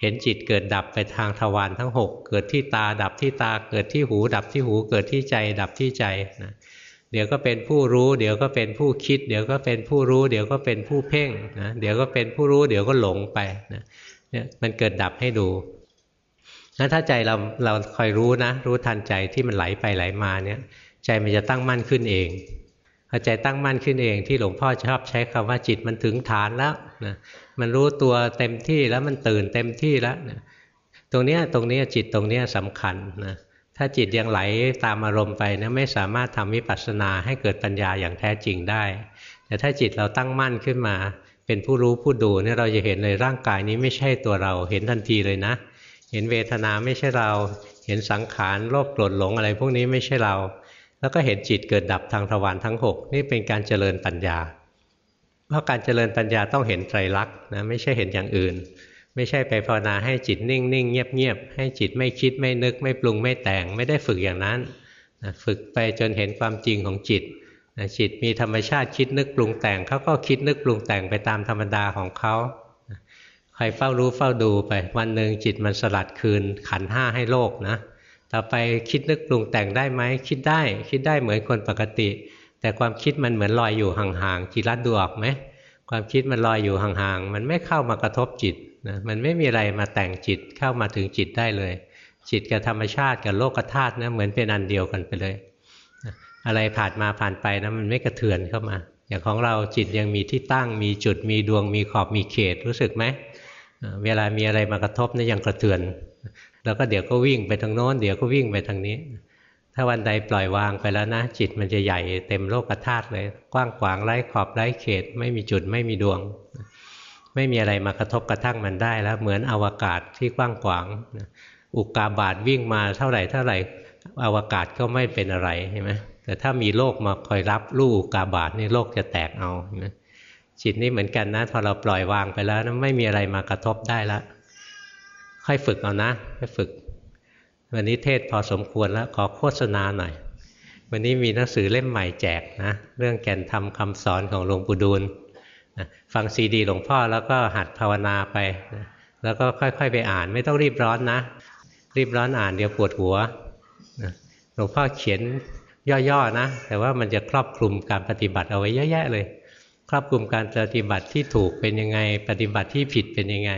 เห็นจิตเกิดดับไปทางทวารทั้ง 6 เกิดที่ตาดับที่ตา เกิดที่หู ดับที่หู เกิดที่ใจ ดับที่ใจนะเดี๋ยวก็เป็นผู้รู้ เดี๋ยวก็เป็นผู้คิด เดี๋ยวก็เป็นผู้รู้ เดี๋ยวก็เป็นผู้เพ่งนะเดี๋ยวก็เป็นผู้รู้ เดี๋ยวก็หลงไปนะเนี่ยมันเกิดดับให้ดูนั้นถ้าใจเราเราคอยรู้นะ รู้ทันใจที่มันไหลไปไหลมาเนี่ย ใจมันจะตั้งมั่นขึ้นเอง พอใจตั้งมั่นขึ้นเองที่หลวงพ่อชอบใช้คำว่าจิตมันถึงฐานแล้วนะมันรู้ตัวเต็มที่แล้วมันตื่นเต็มที่แล้วนะตรงนี้ตรงนี้จิตตรงนี้สำคัญนะถ้าจิตยังไหลตามอารมณ์ไปนะไม่สามารถทำวิปัสสนาให้เกิดปัญญาอย่างแท้จริงได้ แต่ถ้าจิตเราตั้งมั่นขึ้นมา เป็นผู้รู้ผู้ดูเนี่ยเราจะเห็นเลยร่างกายนี้ไม่ใช่ตัวเราเห็นทันทีเลยนะ เห็นเวทนาไม่ใช่เรา เห็นสังขารโลภโกรธหลงอะไร พวกนี้ไม่ใช่เรา แล้วก็เห็นจิตเกิดดับทางทวารทั้ง 6 นี่เป็นการเจริญปัญญา เพราะการเจริญปัญญาต้องเห็นไตรลักษณ์นะไม่ใช่เห็นอย่างอื่น ไม่ใช่ไปภาวนาให้จิตนิ่งนิ่งเงียบเงียบให้จิตไม่คิดไม่นึก ไม่ปรุงไม่แต่ง ไม่ได้ฝึกอย่างนั้นนะฝึกไปจนเห็นความจริงของจิตนะจิตมีธรรมชาติคิดนึกปรุงแต่งเขาก็คิดนึกปรุงแต่งไปตามธรรมดาของเขาคอยเฝ้ารู้เฝ้าดูไปวันหนึ่งจิตมันสลัดคืนขันห้าให้โลกนะ ต่อไปคิดนึกปรุงแต่งได้ไหมคิดได้คิดได้เหมือนคนปกติ แต่ความคิดมันเหมือนลอยอยู่ห่างๆจิตรัดดูออกไหมความคิดมันลอยอยู่ห่างๆมันไม่เข้ามากระทบจิตนะมันไม่มีอะไรมาแต่งจิตเข้ามาถึงจิตได้เลย จิตกับธรรมชาติกับโลกธาตุนะเหมือนเป็นอันเดียวกันไปเลย อะไรผ่านมาผ่านไปนะมันไม่กระเทือนเข้ามา อย่างของเราจิตยังมีที่ตั้ง มีจุดมีดวงมีขอบมีเขตรู้สึกไหมเวลามีอะไรมากระทบนี่ยังกระเทือน แล้วก็เดี๋ยวก็วิ่งไปทางโน้นเดี๋ยวก็วิ่งไปทางนี้ ถ้าวันใดปล่อยวางไปแล้วนะ จิตมันจะใหญ่เต็มโลกธาตุเลย กว้างขวางไร้ขอบไร้เขต ไม่มีจุดไม่มีดวง ไม่มีอะไรมากระทบกระทั่งมันได้แล้ว เหมือนอวกาศที่กว้างขวางอุกกาบาตวิ่งมาเท่าไหร่เท่าไหร่อวกาศก็ไม่เป็นอะไรใช่ไหมแต่ถ้ามีโลกมาคอยรับลูกอุกกาบาตนี่โลกจะแตกเอาจิตนี่เหมือนกันนะพอเราปล่อยวางไปแล้วนะไม่มีอะไรมากระทบได้แล้ว ค่อยฝึกเอานะค่อยฝึก วันนี้เทศพอสมควรแล้วขอโฆษณาหน่อย วันนี้มีหนังสือเล่มใหม่แจกนะ เรื่องแก่นธรรมคาสอนของหลวงปู่ดูลนะฟังซีดีหลวงพ่อแล้วก็หัดภาวนาไปนะแล้วก็ค่อย ๆ ไปอ่านไม่ต้องรีบร้อนนะ รีบร้อนอ่านเดี๋ยวปวดหัวนะหลวงพ่อเขียนย่อๆนะ แต่ว่ามันจะครอบคลุมการปฏิบัติเอาไว้เยอะแยะเลย ครอบคลุมการปฏิบัติที่ถูกเป็นยังไง ปฏิบัติที่ผิดเป็นยังไง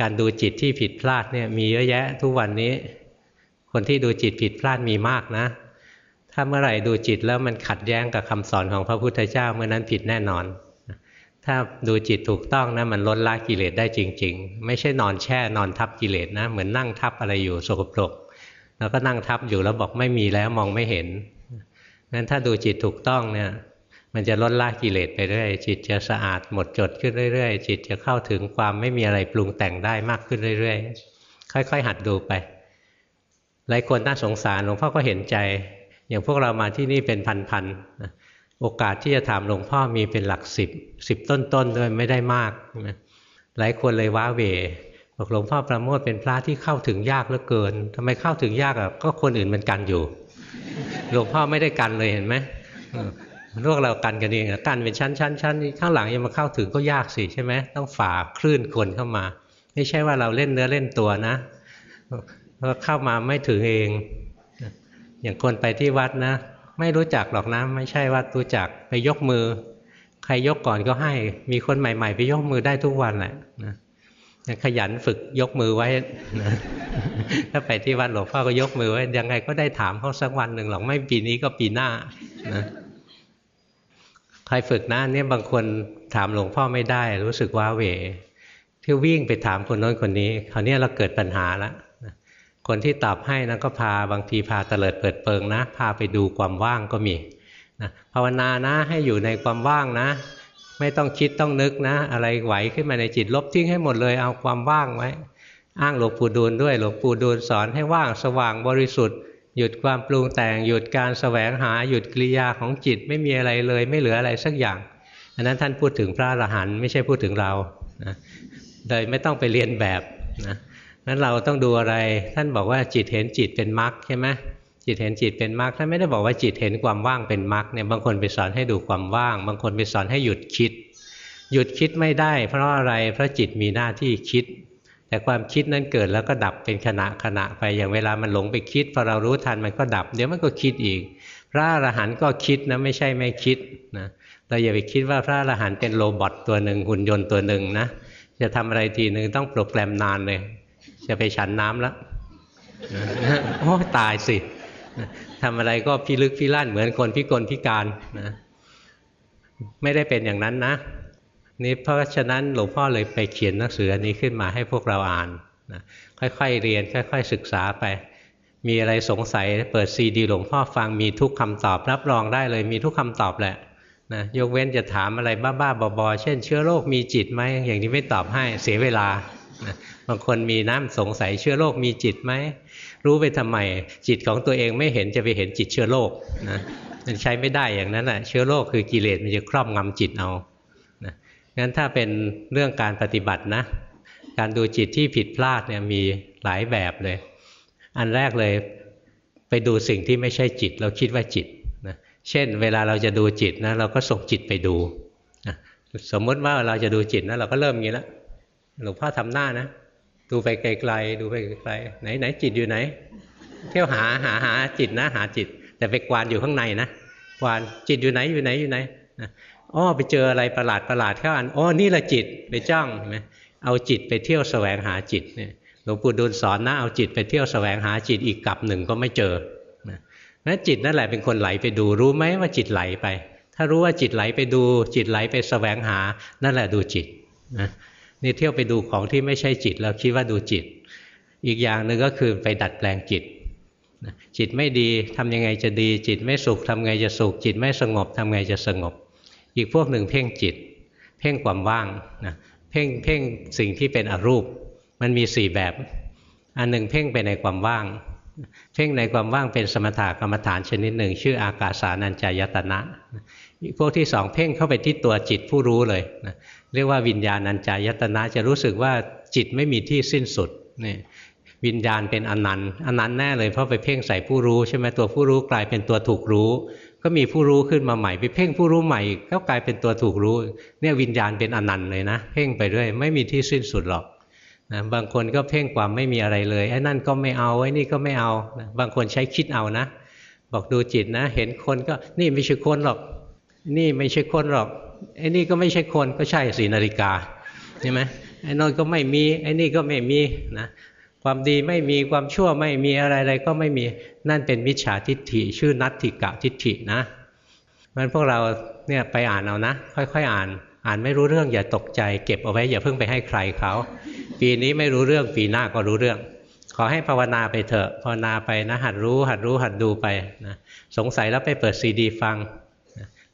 การดูจิตที่ผิดพลาดเนี่ยมีเยอะแยะทุกวันนี้ คนที่ดูจิตผิดพลาดมีมากนะ ถ้าเมื่อไหร่ดูจิตแล้วมันขัดแย้งกับคำสอนของพระพุทธเจ้าเมื่อนั้นผิดแน่นอน ถ้าดูจิตถูกต้องนะมันลดละกิเลสได้จริง ๆ ไม่ใช่นอนแช่นอนทับกิเลสนะ เหมือนนั่งทับอะไรอยู่สกปรก แล้วก็นั่งทับอยู่แล้วบอกไม่มีแล้วมองไม่เห็นงั้นถ้าดูจิตถูกต้องเนี่ย มันจะลดละกิเลสไปเรื่อยจิตจะสะอาดหมดจดขึ้นเรื่อย ๆ จิตจะเข้าถึงความไม่มีอะไรปรุงแต่งได้มากขึ้นเรื่อยๆ ค่อย ๆ หัดดูไป หลายคนน่าสงสารหลวงพ่อก็เห็นใจ อย่างพวกเรามาที่นี่เป็นพันๆโอกาสที่จะถามหลวงพ่อมีเป็นหลักสิบสิบต้นๆด้วยไม่ได้มากหลายคนเลยว้าเวบอกหลวงพ่อประโมทเป็นพระที่เข้าถึงยากเหลือเกินทำไมเข้าถึงยากอะก็คนอื่นมันกันอยู่ หลวงพ่อไม่ได้กันเลยเห็นไหม พวกเรากันกันเองกันเป็นชั้นชั้นชั้นข้างหลังยังมาเข้าถึงก็ยากสิใช่ไหมต้องฝ่าคลื่นคนเข้ามา ไม่ใช่ว่าเราเล่นเนื้อเล่นตัวนะพอเข้ามาไม่ถึงเอง อย่างคนไปที่วัดนะ ไม่รู้จักหรอกนะไม่ใช่ว่ารู้จักไปยกมือ ใครยกก่อนก็ให้ มีคนใหม่ ๆ ไปยกมือได้ทุกวันแหละนะขยันฝึกยกมือไว้นะถ้าไปที่วัดหลวงพ่อก็ยกมือไว้ยังไงก็ได้ถามเขาสักวันหนึ่งหรอกไม่ปีนี้ก็ปีหน้านะ ใครฝึกนะเนี่ยบางคนถามหลวงพ่อไม่ได้ รู้สึกว้าเหวที่วิ่งไปถามคนโน้นคนนี้คราวนี้เราเกิดปัญหาแล้วคนที่ตอบให้นะก็พาบางทีพาเตลิดเปิดเปิงนะ พาไปดูความว่างก็มีนะภาวนานะให้อยู่ในความว่างนะ ไม่ต้องคิดต้องนึกนะ อะไรไหวขึ้นมาในจิตลบทิ้งให้หมดเลยเอาความว่างไว้ อ้างหลวงปู่ดูลด้วยหลวงปู่ดูลสอนให้ว่างสว่างบริสุทธิ์ หยุดความปรุงแต่ง หยุดการสแสวงหาหยุดกิริยาของจิตไม่มีอะไรเลย ไม่เหลืออะไรสักอย่าง อันนั้นท่านพูดถึงพระอรหันต์ไม่ใช่พูดถึงเรานะโดยไม่ต้องไปเรียนแบบนะนั้นเราต้องดูอะไร ท่านบอกว่าจิตเห็นจิตเป็นมรรคใช่ไหมจิตเห็นจิตเป็นมรรคท่านไม่ได้บอกว่าจิตเห็นความว่างเป็นมรรคเนี่ยบางคนไปสอนให้ดูความว่าง บางคนไปสอนให้หยุดคิด หยุดคิดไม่ได้ เพราะอะไรเพราะจิตมีหน้าที่คิด แต่ความคิดนั้นเกิดแล้วก็ดับเป็นขณะขณะไปอย่างเวลามันหลงไปคิดพอเรารู้ทันมันก็ดับ เดี๋ยวมันก็คิดอีก พระอรหันต์ก็คิดนะไม่ใช่ไม่คิดนะเราอย่าไปคิดว่าพระอรหันต์เป็นโรบอทตัวหนึ่งหุ่นยนต์ตัวหนึ่งนะจะทำอะไรทีหนึ่งต้องโปรแกรมนานเลย จะไปฉันน้ำแล้วโอ้ตายสิทำอะไรก็พิลึกพิลั่นเหมือนคนพิกลพิการนะไม่ได้เป็นอย่างนั้นนะ นี่เพราะฉะนั้นหลวงพ่อเลยไปเขียนหนังสืออันนี้ขึ้นมาให้พวกเราอ่านนะค่อยๆเรียนค่อย ๆ ศึกษาไป มีอะไรสงสัยเปิดซีดีหลวงพ่อฟังมีทุกคำตอบรับรองได้เลยมีทุกคำตอบแหละนะยกเว้นจะถามอะไรบ้าๆบอๆเช่น เชื้อโรคมีจิตไหมอย่างนี้ไม่ตอบให้เสียเวลานะบางคนมีน้ำสงสัยเชื้อโรคมีจิตไหมรู้ไปทำไมจิตของตัวเองไม่เห็นจะไปเห็นจิตเชื้อโรคนะมันใช้ไม่ได้อย่างนั้นแหะเชื้อโรคคือกิเลสมันจะครอบงำจิตเอา งั้นถ้าเป็นเรื่องการปฏิบัตินะ การดูจิตที่ผิดพลาดเนี่ยมีหลายแบบเลย อันแรกเลยไปดูสิ่งที่ไม่ใช่จิต เราคิดว่าจิตนะเช่น เวลาเราจะดูจิตนะเราก็ส่งจิตไปดูนะสมมติว่าเราจะดูจิตนะเราก็เริ่มงี้แล้วหลวงพ่อทำหน้านะ ดูไปไกลๆดูไปไกลๆไหนไหนจิตอยู่ไหน เที่ยวหาหาหาจิตนะ หาจิต แต่ไปกวานอยู่ข้างในนะกวานจิตอยู่ไหนอยู่ไหนอยู่ไหน อ๋อไปเจออะไรประหลาดประหลาดเข้าอันอ๋อนี่แหละจิตไปจ้องเห็นไหมเอาจิตไปเที่ยวแสวงหาจิตเนี่ยหลวงปู่ดูลสอนนะเอาจิตไปเที่ยวแสวงหาจิตอีกกลับหนึ่งก็ไม่เจอนะนั้นจิตนั่นแหละเป็นคนไหลไปดูรู้ไหมว่าจิตไหลไป ถ้ารู้ว่าจิตไหลไปดู จิตไหลไปแสวงหานั่นแหละดูจิตนะนี่เที่ยวไปดูของที่ไม่ใช่จิตแล้วคิดว่าดูจิต อีกอย่างหนึ่งก็คือไปดัดแปลงจิตจิตไม่ดีทำยังไงจะดี จิตไม่สุขทำไงจะสุข จิตไม่สงบทำไงจะสงบ อีกพวกหนึ่งเพ่งจิต เพ่งความว่างนะเพ่งเพ่งสิ่งที่เป็นอรูป มันมีสี่แบบ อันหนึ่งเพ่งไปในความว่าง เพ่งในความว่างเป็นสมถกรรมฐานชนิดหนึ่ง ชื่ออากาสานัญจายตนะพวกที่สองเพ่งเข้าไปที่ตัวจิตผู้รู้เลยนะเรียกว่าวิญญาณัญจายตนะจะรู้สึกว่าจิตไม่มีที่สิ้นสุดนี่วิญญาณเป็นอนันต์อนันต์แน่เลยเพราะไปเพ่งใส่ผู้รู้ใช่ไหมตัวผู้รู้กลายเป็นตัวถูกรู้ ก็มีผู้รู้ขึ้นมาใหม่ไปเพ่งผู้รู้ใหม่ก็กลายเป็นตัวถูกรู้ เนี่ยวิญญาณเป็นอนันต์เลยนะ เพ่งไปเรื่อยไม่มีที่สิ้นสุดหรอกนะบางคนก็เพ่งความไม่มีอะไรเลยไอ้นั่นก็ไม่เอาไอ้นี่ก็ไม่เอานะบางคนใช้คิดเอานะ บอกดูจิตนะ เห็นคนก็นี่ไม่ใช่คนหรอก นี่ไม่ใช่คนหรอกไอ้นี่ก็ไม่ใช่คนก็ใช่สีนาฬิกาใช่ไหมไอ้นอนก็ไม่มีไอ้นี่ก็ไม่มีนะความดีไม่มีความชั่วไม่มีอะไรๆก็ไม่มี นั่นเป็นมิจฉาทิฏฐิ ชื่อนัตถิกะทิฏฐินะมันพวกเราเนี่ยไปอ่านเอานะ ค่อยๆอ่าน อ่านไม่รู้เรื่องอย่าตกใจ เก็บเอาไว้อย่าเพิ่งไปให้ใครเขา ปีนี้ไม่รู้เรื่องปีหน้าก็รู้เรื่อง ขอให้ภาวนาไปเถอะภาวนาไปนะ หัดรู้ หัดรู้หัดดูไปนะสงสัยแล้วไปเปิดซีดีฟัง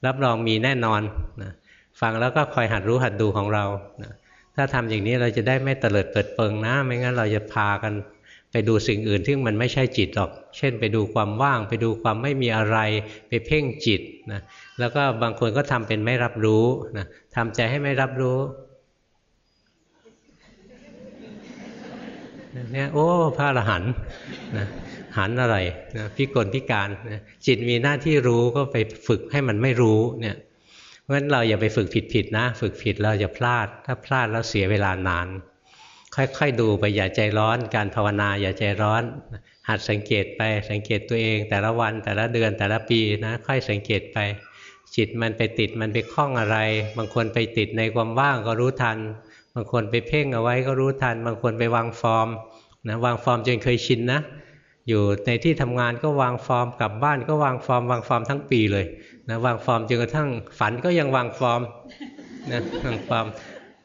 รับรองมีแน่นอนนะฟังแล้วก็คอยหัดรู้หัดดูของเรานะถ้าทำอย่างนี้เราจะได้ไม่เตลิดเปิดเปิงนะ ไม่งั้นเราจะพากัน ไปดูสิ่งอื่นที่มันไม่ใช่จิตหรอก เช่น ไปดูความว่าง ไปดูความไม่มีอะไร ไปเพ่งจิตนะ แล้วก็บางคนก็ทำเป็นไม่รับรู้นะทำใจให้ไม่รับรู้เนี่ยโอ้พระอรหันต์นะหันอะไรนะพิกลพิการนะจิตมีหน้าที่รู้ก็ไปฝึกให้มันไม่รู้เนี่ยเพราะฉะนั้นเราอย่าไปฝึกผิดๆนะ ฝึกผิดเราจะพลาด ถ้าพลาดแล้วเสียเวลานาน ค่อยๆดูไปอย่าใจร้อน การภาวนาอย่าใจร้อน หัดสังเกตไปสังเกตตัวเอง แต่ละวันแต่ละเดือนแต่ละปีนะค่อยสังเกตไป จิตมันไปติดมันไปคล้องอะไร บางคนไปติดในความว่างก็รู้ทัน บางคนไปเพ่งเอาไว้ก็รู้ทัน บางคนไปวางฟอร์มนะวางฟอร์มจนเคยชินนะ อยู่ในที่ทำงานก็วางฟอร์มกลับบ้านก็วางฟอร์มวางฟอร์มทั้งปีเลยนะวางฟอร์มจนกระทั่งฝันก็ยังวางฟอร์มนะวางฟอร์ม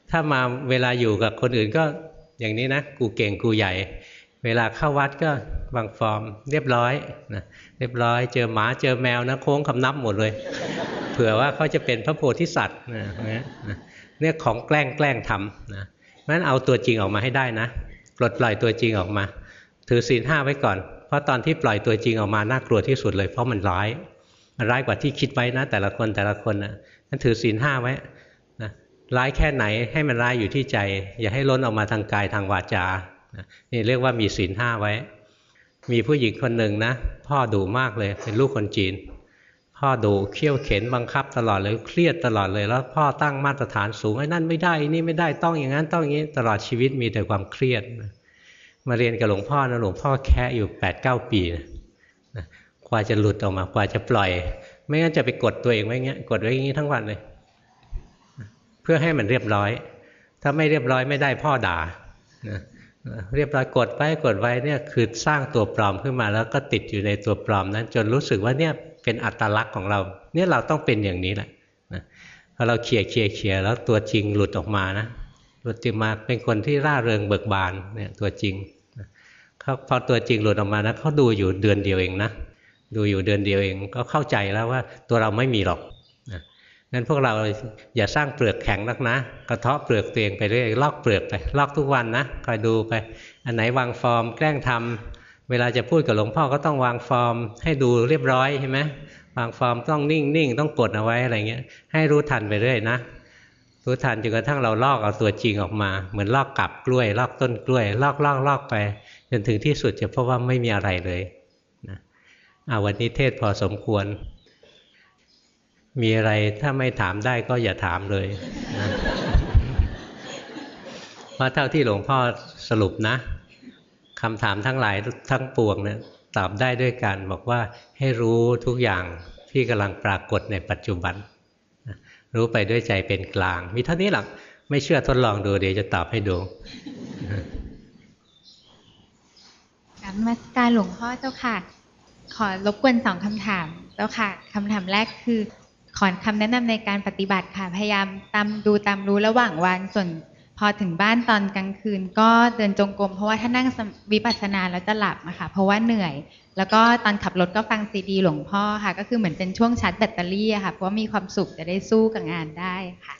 ถ้ามาเวลาอยู่กับคนอื่นก็ อย่างนี้นะกูเก่งกูใหญ่ เวลาเข้าวัดก็วางฟอร์ม เรียบร้อยนะเรียบร้อย เจอหมาเจอแมวนะโค้งคำนับหมดเลย เผื่อว่าเขาจะเป็นพระโพธิสัตว์นะเนี่ยของแกล้งแกล้งทำนะเพราะฉะนั้นเอาตัวจริงออกมาให้ได้นะปลดปล่อยตัวจริงออกมา ถือศีลห้าไว้ก่อน เพราะตอนที่ปล่อยตัวจริงออกมาน่ากลัวที่สุดเลยเพราะมันร้ายมันร้ายกว่าที่คิดไว้นะ แต่ละคนแต่ละคนนะนั่นถือศีลห้าไว้ ร้ายแค่ไหนให้มันร้ายอยู่ที่ใจ อย่าให้ล้นออกมาทางกายทางวาจานี่เรียกว่ามีศีลห้าไว้ มีผู้หญิงคนหนึ่งนะ พ่อดุมากเลยเป็นลูกคนจีน พ่อดุเคี่ยวเข็นบังคับตลอดเลยเครียดตลอดเลย แล้วพ่อตั้งมาตรฐานสูงไอ้นั่นไม่ได้นี่ไม่ได้ต้องอย่างนั้นต้องอย่างนี้ตลอดชีวิตมีแต่ความเครียด มาเรียนกับหลวงพ่อนะหลวงพ่อแค่อยู่8ปดเปีนะกว่าจะหลุดออกมากว่าจะปล่อย ไม่งั้นจะไปกดตัวเองไว้เงี้ยกดไว้อย่างนี้ทั้งวันเลย พื่อให้มันเรียบร้อย ถ้าไม่เรียบร้อยไม่ได้พ่อด่าเรียบร้อยกดไว้กดไว้เนี่ยคือสร้างตัวปลอมขึ้นมา แล้วก็ติดอยู่ในตัวปลอมนั้น จนรู้สึกว่าเนี่ยเป็นอัตลักษณ์ของเรา เนี่ยเราต้องเป็นอย่างนี้แหละพอเราเขี่ยเขี่ยเขี่ยแล้วตัวจริงหลุดออกมานะหลุดออกมาเป็นคนที่ร่าเริงเบิกบานเนี่ยตัวจริงเขาพอตัวจริงหลุดออกมานะเขาดูอยู่เดือนเดียวเองนะดูอยู่เดือนเดียวเองก็เข้าใจแล้วว่าตัวเราไม่มีหรอก นะงั้นพวกเราอย่าสร้างเปลือกแข็งนักนะ กระเทาะเปลือกตัวเองไปเรื่อยลอกเปลือกไปลอกทุกวันนะคอยดูไป อันไหนวางฟอร์ม แกล้งทำเวลาจะพูดกับหลวงพ่อก็ต้องวางฟอร์ม ให้ดูเรียบร้อยใช่ไหมวางฟอร์มต้องนิ่งนิ่งต้องกดเอาไว้อะไรเงี้ย ให้รู้ทันไปเรื่อยนะรู้ทันจนกระทั่งเราลอกเอาตัวจริงออกมา เหมือนลอกกับกล้วย ลอกต้นกล้วย ลอกลอกลอกไป จนถึงที่สุดจะพบว่าไม่มีอะไรเลยนะอาวันนี้เทศพอสมควร มีอะไรถ้าไม่ถามได้ก็อย่าถามเลยนะเพราะเท่าที่หลวงพ่อสรุปนะคำถามทั้งหลายทั้งปวงเนี่ยตอบได้ด้วยกันบอกว่าให้รู้ทุกอย่างที่กำลังปรากฏในปัจจุบัน รู้ไปด้วยใจเป็นกลาง มีเท่านี้หรอกไม่เชื่อทดลองดูเดี๋ยวจะตอบให้ดูกรมาสการหลวงพ่อเจ้าค่ะ ขอรบกวนสองคำถามเจ้าค่ะคำถามแรกคือ ขอคำแนะนำในการปฏิบัติค่ะ พยายามตามดูตามรู้ระหว่างวันส่วนพอถึงบ้านตอนกลางคืน ก็เดินจงกรมเพราะว่าถ้านั่งวิปัสสนาแล้วจะหลับอะค่ะ เพราะว่าเหนื่อย แล้วก็ตอนขับรถก็ฟังซีดีหลวงพ่อค่ะ ก็คือเหมือนเป็นช่วงชาร์จแบตเตอรี่อะค่ะ เพราะว่ามีความสุขจะได้สู้กับงานได้ค่ะ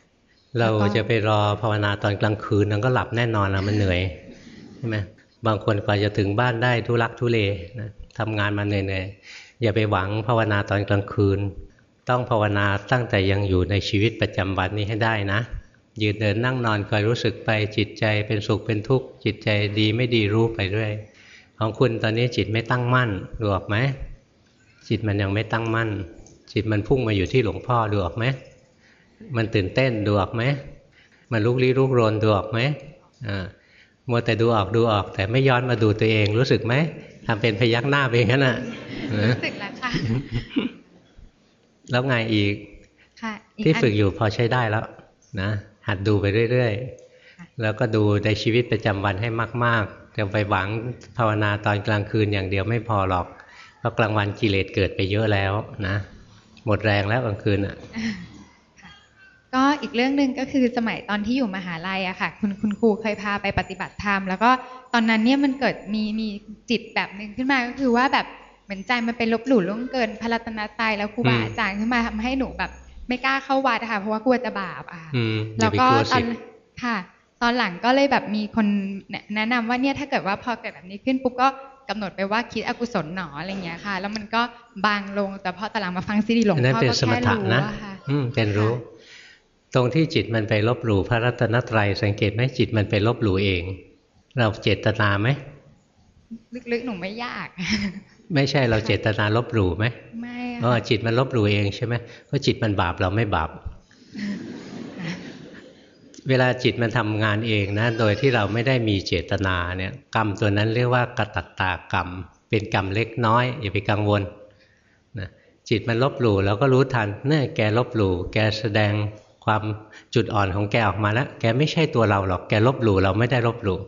เราจะไปรอภาวนาตอนกลางคืนนั้นก็หลับแน่นอนแล้วมันเหนื่อยใช่ไหมบางคนกว่าจะถึงบ้านได้ทุลักทุเลนะทำงานมาเหนื่อยๆอย่าไปหวังภาวนาตอนกลางคืน ต้องภาวนาตั้งแต่ยังอยู่ในชีวิตประจำวันนี้ให้ได้นะ ยืนเดินนั่งนอนคอยรู้สึกไปจิตใจเป็นสุขเป็นทุกข์ จิตใจดีไม่ดีรู้ไปเรื่อยของคุณตอนนี้จิตไม่ตั้งมั่นดูออกไหมจิตมันยังไม่ตั้งมั่น จิตมันพุ่งมาอยู่ที่หลวงพ่อดูออกไหมมันตื่นเต้นดูออกไหมมันลุกลี้ลุกรนดูออกไหมอ่ามัวแต่ดูออกดูออก แต่ไม่ย้อนมาดูตัวเองรู้สึกไหมทำเป็นพยักหน้าไปงั้นอะรู้สึกแล้วค่ะ แล้วไงอีกที่ฝึกอยู่พอใช้ได้แล้วนะหัดดูไปเรื่อยๆ แล้วก็ดูในชีวิตประจำวันให้มากๆจะไปหวังภาวนาตอนกลางคืนอย่างเดียวไม่พอหรอก เพราะกลางวันกิเลสเกิดไปเยอะแล้วนะ หมดแรงแล้วกลางคืนอะก็อีกเรื่องหนึ่งก็คือสมัยตอนที่อยู่มหาลัยอะค่ะ คุณคุณครูเคยพาไปปฏิบัติธรรมแล้วก็ตอนนั้นเนี่ยมันเกิดมีมีจิตแบบหนึ่งขึ้นมาก็คือว่าแบบ เหมือนใจมันเป็นลบหลู่ล่วงเกินพระรัตนตรัยแล้วครูบาอาจารย์ขึ้นมาทำให้หนูแบบ ไม่กล้าเข้าวัดอะค่ะเพราะว่ากลัวจะบาปอะค่ะอืมอแล้ย่าวไปก็กลัวตอสินค่ะ ตอนหลังก็เลยแบบมีคนแนะนำว่าเนี่ยถ้าเกิดว่าพอเกิดแบบนี้ขึ้นปุ๊บก็กำหนดไปว่าคิดอกุศลหนออะไรเงี้ยค่ะ แล้วมันก็บางลงแต่พอตอนหลังมาฟังซีดีหลวงอันนั้นพ่อเป็นก็สมแค่ถะรู้นะอะค่ะอืมเป็นรู้ ตรงที่จิตมันไปลบหลู่พระรัตนตรัยสังเกตไหมจิตมันไปลบหลู่เอง เราเจตนาไหมลึกๆหนูไม่ยาก ไม่ใช่เราเจตนาลบหลู่ไหมไม่อ๋อค่ะจิตมันลบหลู่เองใช่ไหมเพราะจิตมันบาปเราไม่บาป เวลาจิตมันทำงานเองนะ โดยที่เราไม่ได้มีเจตนาเนี่ยกรรมตัวนั้นเรียกว่ากตัตตากรรม เป็นกรรมเล็กน้อย อย่าไปกังวลนะจิตมันลบหลู่เราก็รู้ทันเนี่ยแกลบหลู่แกแสดงความจุดอ่อนของแกออกมาแล้วแกไม่ใช่ตัวเราหรอกแกลบหลู่เราไม่ได้ลบหลู่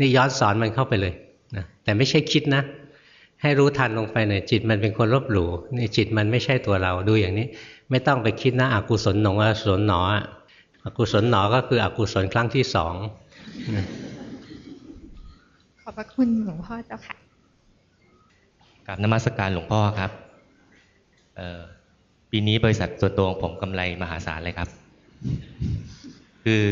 นี่ย้อนสอนมันเข้าไปเลยนะแต่ไม่ใช่คิดนะ ให้รู้ทันลงไปหน่อยจิตมันเป็นคนลบหลู่นี่จิตมันไม่ใช่ตัวเราดูอย่างนี้ ไม่ต้องไปคิดนะอกุศลหนงอกุศลหนออะอกุศลหนอก็คืออกุศลครั้งที่สองนะขอบพระคุณหลวงพ่อเจ้าค่ะกับนมัสการหลวงพ่อครับเอ่อปีนี้บริษัทส่วนตัวของผมกำไรมหาศาลเลยครับ คือ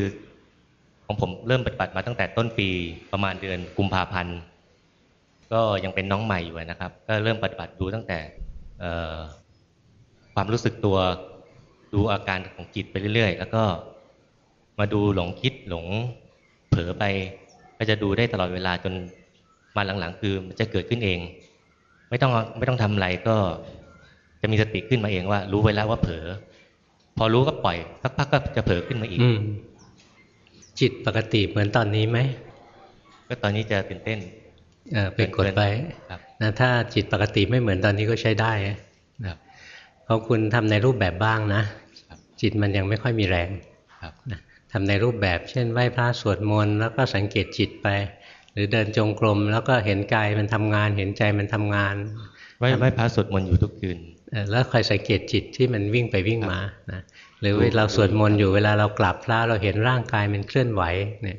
ของผมเริ่มปฏิบัติมาตั้งแต่ต้นปีประมาณเดือนกุมภาพันธ์ ก็ยังเป็นน้องใหม่อยู่นะครับ ก็เริ่มปฏิบัติดูตั้งแต่เอ่อความรู้สึกตัวดูอาการของจิตไปเรื่อยๆ แล้วก็มาดูหลงคิดหลงเผลอไป ก็จะดูได้ตลอดเวลาจนมาหลังๆ คือมันจะเกิดขึ้นเอง ไม่ต้องไม่ต้องทำอะไรก็จะมีสติขึ้นมาเองว่า รู้ไว้แล้วว่าเผลอพอรู้ก็ปล่อยสักพักก็จะเผลอขึ้นมาอีกอืมจิตปกติเหมือนตอนนี้ไหมก็ตอนนี้จะตื่นเต้นเออ ไปกดไปครับนะถ้าจิตปกติไม่เหมือนตอนนี้ก็ใช้ได้ครันะบเพราะคุณทำในรูปแบบบ้างนะครับจิตมันยังไม่ค่อยมีแรงครับนะทำในรูปแบบ เช่นไหว้พระสวดมนต์แล้วก็สังเกตจิตไป หรือเดินจงกรมแล้วก็เห็นกายมันทำงาน เห็นใจมันทำงานไหว้ไหว้พระสวดมนต์อยู่ทุกคืนเอ่อแล้วคอยสังเกตจิตที่มันวิ่งไปวิ่งมานะหรือดูเวลาเราสวดมนต์อยู่เวลาเรากราบพระเราเห็นร่างกายมันเคลื่อนไหวเนี่ย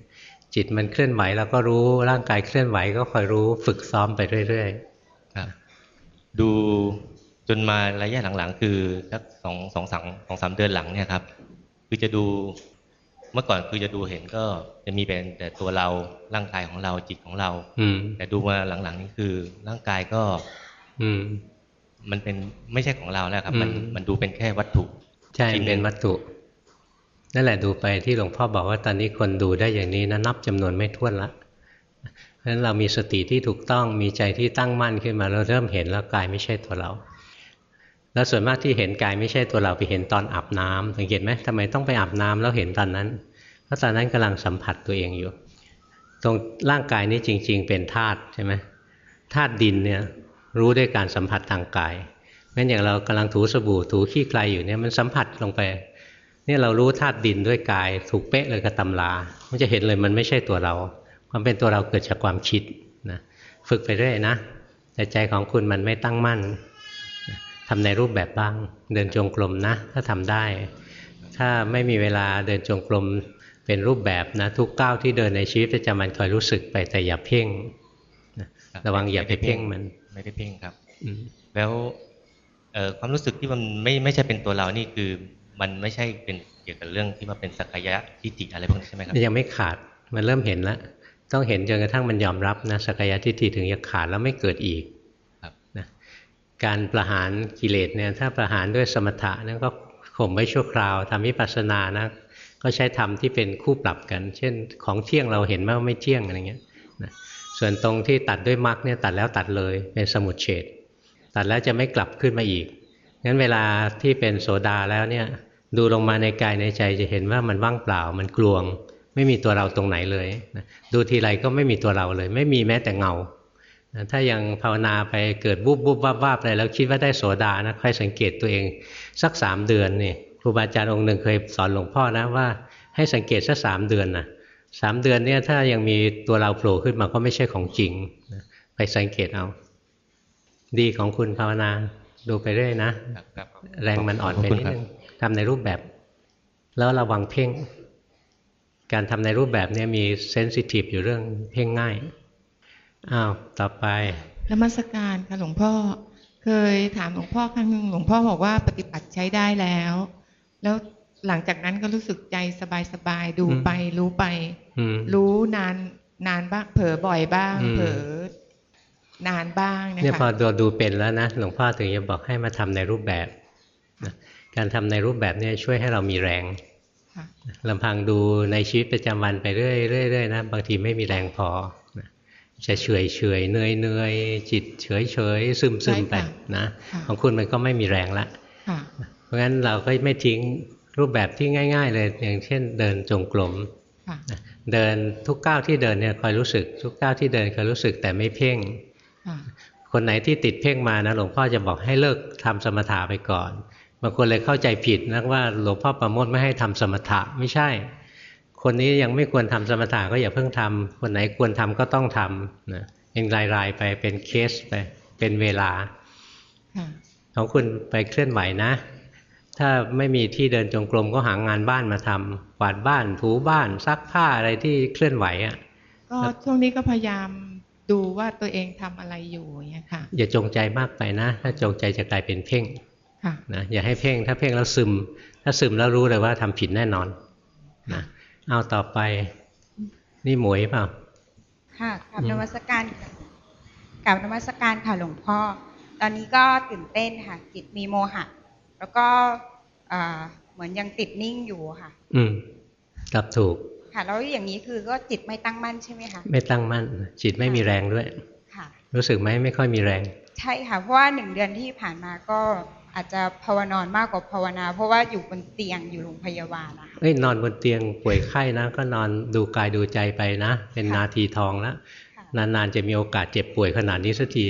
จิตมันเคลื่อนไหวเราก็รู้ร่างกายเคลื่อนไหวก็คอยรู้ฝึกซ้อมไปเรื่อยครับ ดูจนมาระยะหลังๆ คือสักสองสองสามสองสามเดือนหลังเนี่ยครับ คือจะดูเมื่อก่อนคือจะดูเห็นก็จะมีเป็นแต่ตัวเราร่างกายของเราจิตของเราๆอืมแต่ดูมาหลังๆนี่คือร่างกายก็ อืม มันเป็นไม่ใช่ของเราแล้วครับ มันอืมมันดูเป็นแค่วัตถุใช่ชิ้นหนึ่งเป็นวัตถุ นั่นแหละดูไปที่หลวงพ่อบอกว่าตอนนี้คนดูได้อย่างนี้นะนับจำนวนไม่ถ้วนละเพราะฉะนั้นเรามีสติที่ถูกต้องมีใจที่ตั้งมั่นขึ้นมาเราเริ่มเห็นแล้วกายไม่ใช่ตัวเรา แล้วส่วนมากที่เห็นกายไม่ใช่ตัวเราไปเห็นตอนอาบน้ำสังเกตไหมทำไมต้องไปอาบน้ำแล้วเห็นตอนนั้น เพราะตอนนั้นกำลังสัมผัสตัวเองอยู่ ตรงร่างกายนี้จริง ๆ เป็นธาตุใช่ไหมธาตุดินเนี่ยรู้ด้วยการสัมผัสทางกายงั้นอย่างเรากำลังถูสบู่ถูขี้ไกลอยู่เนี่ยมันสัมผัสลงไป เนี่ยเรารู้ธาตุดินด้วยกาย ถูกเป๊ะเลยกับตำรามันจะเห็นเลยมันไม่ใช่ตัวเรา ความเป็นตัวเราเกิดจากความคิดนะฝึกไปเรื่อยนะแต่ใจของคุณมันไม่ตั้งมั่นนะทำในรูปแบบบ้าง เดินจงกรมนะ ถ้าทำได้ ถ้าไม่มีเวลาเดินจงกรมเป็นรูปแบบนะทุกก้าวที่เดินในชีวิตประจำวันคอยรู้สึกไปแต่อย่าเพ่งนะครับระวังอย่าไปเพ่งมัน ไม่ได้เพ่งครับอืมแล้วเอ่อความรู้สึกที่มันไม่ไม่ใช่เป็นตัวเรานี่คือ มันไม่ใช่เป็นเกี่ยวกับเรื่องที่ว่าเป็นสักยะทิฏฐิอะไรพวกนี้ใช่ไหมครับยังไม่ขาดมันเริ่มเห็นแล้วต้องเห็นจนกระทั่งมันยอมรับนะสกายทิฏฐิถึงจะขาดแล้วไม่เกิดอีกครับนะการประหารกิเลสเนี่ยถ้าประหารด้วยสมถะนั่นก็ข่มไว้ชั่วคราวทำวิปัสสนานะก็ใช้ธรรมที่เป็นคู่ปรับกัน เช่นของเที่ยงเราเห็นว่าไม่เที่ยงอะไรเงี้ยนะส่วนตรงที่ตัดด้วยมรรคเนี่ยตัดแล้วตัดเลยเป็นสมุทเฉดตัดแล้วจะไม่กลับขึ้นมาอีกงั้นเวลาที่เป็นโสดาแล้วเนี่ย ดูลงมาในกายในใจจะเห็นว่ามันว่างเปล่า มันกลวง ไม่มีตัวเราตรงไหนเลยนะดูทีไรก็ไม่มีตัวเราเลย ไม่มีแม้แต่เงานะถ้ายังภาวนาไปเกิดบุบบุบวับวับอะไรแล้วคิดว่าได้โสดานะค่อยสังเกตตัวเองสักสามเดือนนี่ครูบาอาจารย์องค์หนึ่งเคยสอนหลวงพ่อนะว่าให้สังเกตสักสามเดือนนะสามเดือนเนี่ยถ้ายังมีตัวเราโผล่ขึ้นมาก็ไม่ใช่ของจริงนะไปสังเกตเอา ดีของคุณภาวนาดูไปเรื่อยนะครับครับแรงมันอ่อนไปขบคุณนิดครับนึง ทำในรูปแบบ แล้วระวังเพ่ง การทำในรูปแบบเนี้มีเซนซิทีฟอยู่เรื่องเพ่งง่ายอ้าวต่อไปนมัสการค่ะหลวงพ่อ เคยถามหลวงพ่อครั้งหนึ่งหลวงพ่อบอกว่าปฏิบัติใช้ได้แล้วพแล้วหลังจากนั้นก็รู้สึกใจสบายๆดูอืมไป รู้ไปอืมรู้นานนานบ้างเผลอบ่อยบ้างอืมเผลอนานบ้างนะเนี่ยพอคะดูดูเป็นแล้วนะหลวงพ่อถึงจะบอกให้มาทำในรูปแบบนะ การทำในรูปแบบเนี่ยช่วยให้เรามีแรงค่ะลำพังดูในชีวิตประจำวันไปเรื่อยๆเรื่อยๆนะบางทีไม่มีแรงพอนะจะเฉยเฉยๆเหนื่อยเหนื่อยจิตเฉยเฉยๆซึมซึมๆไปนะค่ะของคุณมันก็ไม่มีแรงละค่ะเพราะงั้นเราก็ไม่ทิ้งรูปแบบที่ง่าย ๆ เลยอย่างเช่น เดินจงกรมค่ะเดินทุกก้าวที่เดินเนี่ยคอยรู้สึก ทุกก้าวที่เดินคอยรู้สึกแต่ไม่เพ่งค่ะคนไหนที่ติดเพ่งมานะหลวงพ่อจะบอกให้เลิกทำสมถะไปก่อน บางคนเลยเข้าใจผิดนะว่าหลวงพ่อประโมทไม่ให้ทำสมถะไม่ใช่ คนนี้ยังไม่ควรทำสมถะก็อย่าเพิ่งทำคนไหนควรทำก็ต้องทำนะเป็นรายๆไปเป็นเคสไปเป็นเวลาค่ะของคุณไปเคลื่อนไหวนะ ถ้าไม่มีที่เดินจงกรมก็หางานบ้านมาทำกวาดบ้านถูบ้านซักผ้าอะไรที่เคลื่อนไหวอะก็ช่วงนี้ก็พยายามดูว่าตัวเองทำอะไรอยู่อย่างเงี้ยค่ะอย่าจงใจมากไปนะ ถ้าจงใจจะกลายเป็นเพ่งค่ะ นะอย่าให้เพ่งถ้าเพ่งแล้วซึม ถ้าซึมแล้วรู้เลยว่าทำผิดแน่นอนนะเอาต่อไปนี่หมวยเปล่าค่ะกราบอืมนมัสการกราบนมัสการค่ะหลวงพ่อ ตอนนี้ก็ตื่นเต้นค่ะจิตมีโมหะ แล้วก็อ่าเหมือนยังติดนิ่งอยู่ค่ะ อืมตอบถูก ค่ะแล้วอย่างนี้คือก็จิตไม่ตั้งมั่นใช่ไหมคะไม่ตั้งมั่น จิตไม่มีแรงด้วย ค่ะ รู้สึกไหมไม่ค่อยมีแรง ใช่ค่ะเพราะว่าหนึ่งเดือนที่ผ่านมาก็ อาจจะภาวนอนมากกว่าภาวนา เพราะว่าอยู่บนเตียงอยู่โรงพยาบาลนะคะเอ้ยนอนบนเตียงป่วยไข้นะ ก็นอนดูกายดูใจไปนะ เป็นค่ะนาทีทองแล้วค่ะนานๆจะมีโอกาสเจ็บป่วยขนาดนี้สักที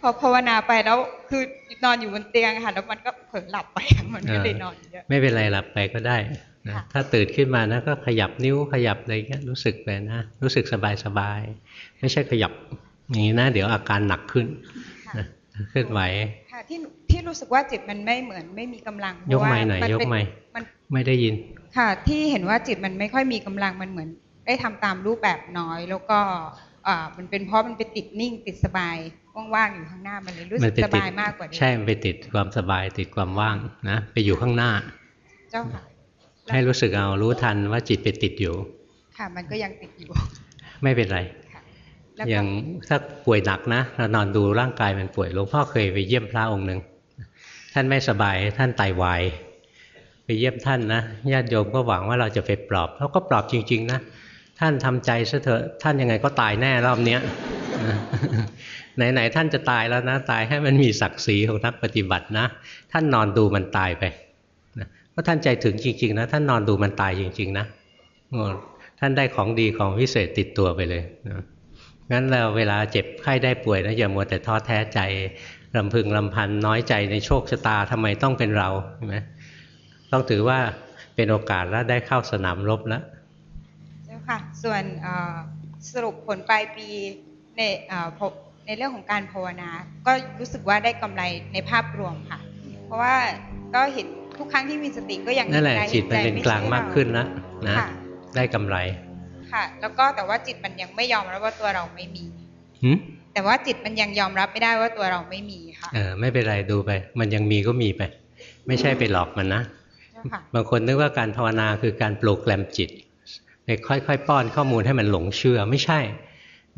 พอภาวนาไปแล้วคือนอนอยู่บนเตียงค่ะแล้วมันก็เผลอหลับไปมันก็เลยนอนเยอะไม่เป็นไรหลับไปก็ได้นะค่ะถ้าตื่นขึ้นมานะก็ขยับนิ้วขยับอะไรเงี้ยรู้สึกไปนะ รู้สึกสบายสบายๆไม่ใช่ขยับอย่างนี้นะ เดี๋ยวอาการหนักขึ้นค่ะนะ เคลื่อนไหวค่ะที่ที่รู้สึกว่าจิตมันไม่เหมือนไม่มีกำลังเพยกราะว่าไม้หน่อยนยกเป็นไม้มันไม่ได้ยิน ค่ะ ที่เห็นว่าจิตมันไม่ค่อยมีกำลังมันเหมือน ได้ทำตามรูปแบบน้อย แล้วก็อ่ามันเป็นเพราะมันไปติดนิ่งติดสบายว่างๆอยู่ข้างหน้ามันเลยรู้มัสึกไปสติดบายมากกว่าเดิมใช่ มันไปติดความสบายติดความว่างนะไปอยู่ข้างหน้า เจ้าค่ะให้รู้สึกเอารู้ทันว่าจิตไปติดอยู่ ค่ะ มันก็ยังติดอยู่ ไม่เป็นไรค่ะแล้วก็ อย่างถ้าป่วยหนักนะเรานอนดูร่างกายมันป่วยหลวงพ่อเคยไปเยี่ยมพระองค์หนึ่งท่านไม่สบายท่านไตวายไปเยี่ยมท่านนะญาติโยมก็หวังว่าเราจะไปปลอบเขาก็ปลอบจริง ๆ นะท่านทำใจซะเถอะท่านยังไงก็ตายแน่รอบเนี้ยไหนๆท่านจะตายแล้วนะ ตายให้มันมีศักดิ์ศรีของนักปฏิบัตินะ ท่านนอนดูมันตายไปนะเพราะท่านใจถึงจริง ๆ นะ ท่านนอนดูมันตายจริง ๆ นะท่านได้ของดีของวิเศษติดตัวไปเลยนะ งั้นเราเวลาเจ็บไข้ได้ป่วยนะอย่ามัวแต่ท้อแท้ใจลำพึงลำพันน้อยใจในโชคชะตาทำไมต้องเป็นเราใช่ไหมต้องถือว่าเป็นโอกาสแล้วได้เข้าสนามรบแล้วเจ้าค่ะ ส่วนเอ่อสรุปผลปลายปีในเอ่อพบในเรื่องของการภาวนา ก็รู้สึกว่าได้กำไรในภาพรวมค่ะ เพราะว่าก็เห็นทุกครั้งที่มีสติก็ยังนั่นแหละเกายจิตมันเป็นไใช่กลางมากขึ้นแล้วนะค่ะได้กำไร ค่ะ แล้วก็แต่ว่าจิตมันยังไม่ยอมรับว่าตัวเราไม่มีหืมแต่ว่าจิตมันยังยอมรับไม่ได้ว่าตัวเราไม่มีค่ะเออไม่เป็นไรดูไป มันยังมีก็มีไป ไม่ใช่ไปหลอกมันนะเจ้าค่ะบางคนนึกว่าการภาวนาคือการโปรแกรมจิตไปค่อยๆ ป้อนข้อมูลให้มันหลงเชื่อไม่ใช่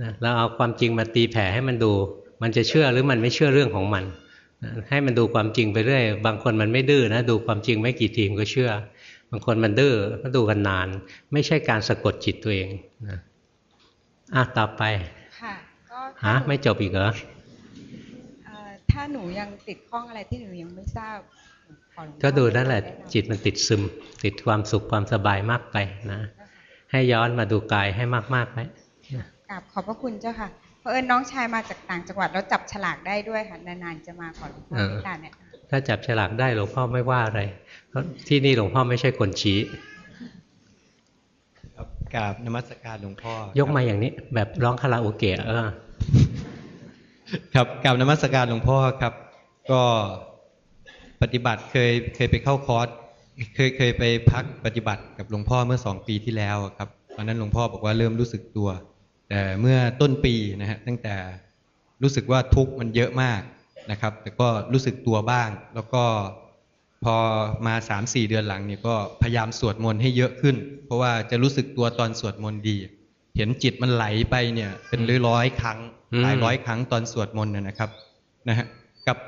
นะเราเอาความจริงมาตีแผ่ให้มันดู มันจะเชื่อหรือมันไม่เชื่อเรื่องของมันนะให้มันดูความจริงไปเรื่อย บางคนมันไม่ดื้อนะ ดูความจริงไม่กี่ทีมก็เชื่อ บางคนมันดื้อก็ดูกันนาน ไม่ใช่การสะกดจิตตัวเองนะอะต่อไปค่ะก็ฮะถ้าหนูไม่จบอีกเหรอเอ่อถ้าหนูยังติดข้องอะไรที่หนูยังไม่ทราบขอหลวงพ่อก็ดูนั่นแหละแำจิตมันติดซึม ติดความสุขความสบายมากไปนะ ให้ย้อนมาดูกายให้มากๆไหมกราบขอบพระคุณเจ้าค่ะเพราะเอิญน้องชายมาจากต่างจังหวัดแล้วจับฉลากได้ด้วยค่ะนานๆจะมาขอหลวงพ่อเออเมตตาเนี่ย ถ้าจับฉลากได้หลวงพ่อไม่ว่าอะไรเพราะที่นี่หลวงพ่อไม่ใช่คนชี้ครับกราบนมัสการหลวงพ่อ ยกมาอย่างนี้ แบบร้องคาราโอเกะเออครับกราบนมัสการหลวงพ่อครับ ก็ปฏิบัติเคยเคยไปเข้าคอร์สเคยเคยไปพักปฏิบัติกับหลวงพ่อเมื่อสองปีที่แล้วอะครับตอนนั้นหลวงพ่อบอกว่าเริ่มรู้สึกตัว แต่เมื่อต้นปีนะฮะตั้งแต่รู้สึกว่าทุกข์มันเยอะมาก นะครับ แต่ก็รู้สึกตัวบ้าง แล้วก็พอมาสามสี่เดือนหลังเนี่ยก็พยายามสวดมนต์ให้เยอะขึ้น เพราะว่าจะรู้สึกตัวตอนสวดมนต์ดี เห็นจิตมันไหลไปเนี่ยเป็นร้อยร้อยๆครั้งอืมหลายร้อยครั้งตอนสวดมนต์นะนะครับนะฮะกับ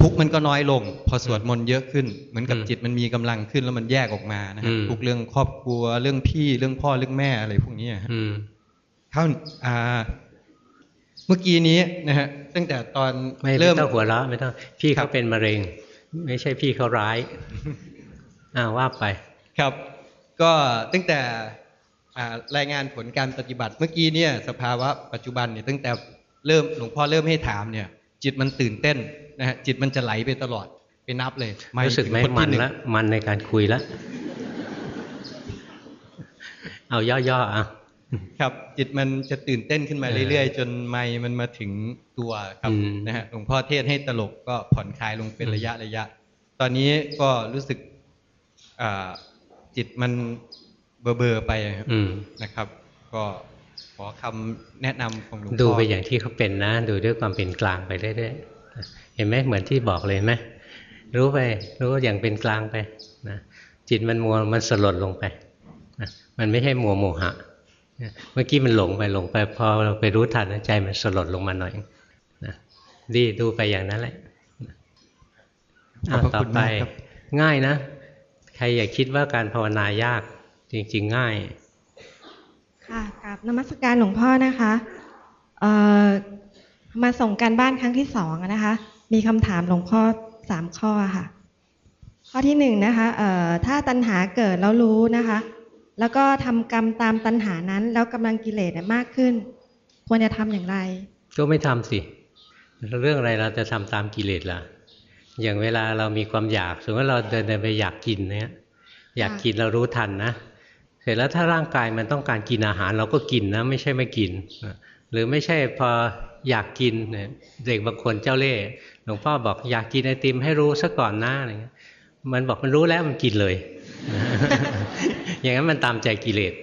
ทุกข์มันก็น้อยลง พอสวดมนต์เยอะขึ้น เหมือนกับจิตมันมีกำลังขึ้นแล้วมันแยกออกมานะฮะทุกเรื่องครอบครัวเรื่องพี่เรื่องพ่อเรื่องแม่อะไรพวกนี้ฮะอืมเท่าอ่าเมื่อกี้นี้นะฮะ ตั้งแต่ตอนไม่เริ่ไม่มต้องหัวเราะไม่ต้องพี่ครัเขาบเป็นมะเร็ง ไม่ใช่พี่เขาร้ายอ้าวว่าไป ครับ ก็ตั้งแต่อ่ารายงานผลการปฏิบัติเมื่อกี้เนี่ย สภาวะปัจจุบันเนี่ยตั้งแต่เริ่มหลวงพ่อเริ่มให้ถามเนี่ย จิตมันตื่นเต้นนะฮะจิตมันจะไหลไปตลอดไปนับเลยรู้สึกไหมถึงคนมัที่นหงละมันในการคุยละเอาย่อๆอะ ครับจิตมันจะตื่นเต้นขึ้นมาเออเรื่อยๆ จนไมค์มันมาถึงตัวครับอืมนะฮะหลวงพ่อเทศให้ตลกก็ผ่อนคลายลงเป็นระยะระยะ ตอนนี้ก็รู้สึกอ่าจิตมันเบอเบอๆไปครับอืมนะครับ ก็ขอคำแนะนำของหลวงพ่อดูไปอย่างที่เขาเป็นนะ ดูด้วยความเป็นกลางไปเรื่อยๆเห็นไหมเหมือนที่บอกเลยเห็นไหมรู้ไป รู้อย่างเป็นกลางไปนะจิตมันมัวมันสลดลงไปนะมันไม่ใช่มัวโมหะนะ เมื่อกี้มันหลงไปหลงไปพอเราไปรู้ทันใจมันสลดลงมาหน่อยนะดีดูไปอย่างนั้นแหละขอบพระต่อคุณไปมากครับง่ายนะ ใครอย่าคิดว่าการภาวนายาก จริง ๆ ง่าย ค่ะกับนมัสการหลวงพ่อนะคะเอ่อมาส่งการบ้านครั้งที่สองอะนะคะ มีคำถามหลวงพ่อสามข้อค่ะ ข้อที่หนึ่งนะคะเอ่อถ้าตัณหาเกิดแล้วรู้นะคะ แล้วก็ทำกรรมตามตัณหานั้น แล้วกำลังกิเลสเนี่ยมากขึ้น ควรจะทำอย่างไร ก็ไม่ทำสิ เรื่องอะไรเราจะทำตามกิเลสล่ะ อย่างเวลาเรามีความอยากสมมติว่าเราเดินไปอยากกินเนี่ยอยากกินเรารู้ทันนะเสร็จแล้วถ้าร่างกายมันต้องการกินอาหารเราก็กินนะ ไม่ใช่ไม่กิน หรือไม่ใช่พออยากกินเนี่ยเด็กบางคนเจ้าเล่ห์หลวงพ่อบอกอยากกินไอติมให้รู้ซะก่อนนะอะไรเงี้ยมันบอกมันรู้แล้วมันกินเลย อย่างนั้นมันตามใจกิเลส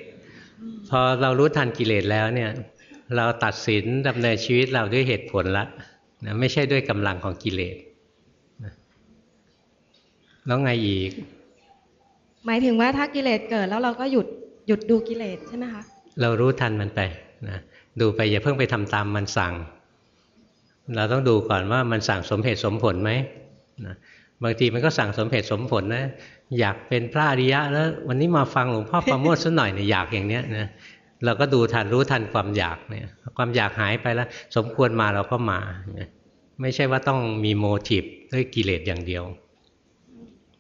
พอเรารู้ทันกิเลสแล้วเนี่ย เราตัดสินดำเนินชีวิตเราด้วยเหตุผลละนะไม่ใช่ด้วยกำลังของกิเลสนะแล้วไงอีก หมายถึงว่าถ้ากิเลสเกิดแล้วเราก็หยุดหยุดดูกิเลสใช่ไหมคะเรารู้ทันมันไปนะดูไปอย่าเพิ่งไปทำตามมันสั่ง เราต้องดูก่อนว่ามันสั่งสมเหตุสมผลไหมนะบางทีมันก็สั่งสมเหตุสมผลนะ อยากเป็นพระอริยะแล้ววันนี้มาฟังหลวงพ่อประโมทสักหน่อยเนี่ยอยากอย่างเนี้ยนะเราก็ดูทันรู้ทันความอยากเนี่ย ความอยากหายไปแล้ว สมควรมาเราก็มานะไม่ใช่ว่าต้องมีโมทีฟด้วยกิเลสอย่างเดียว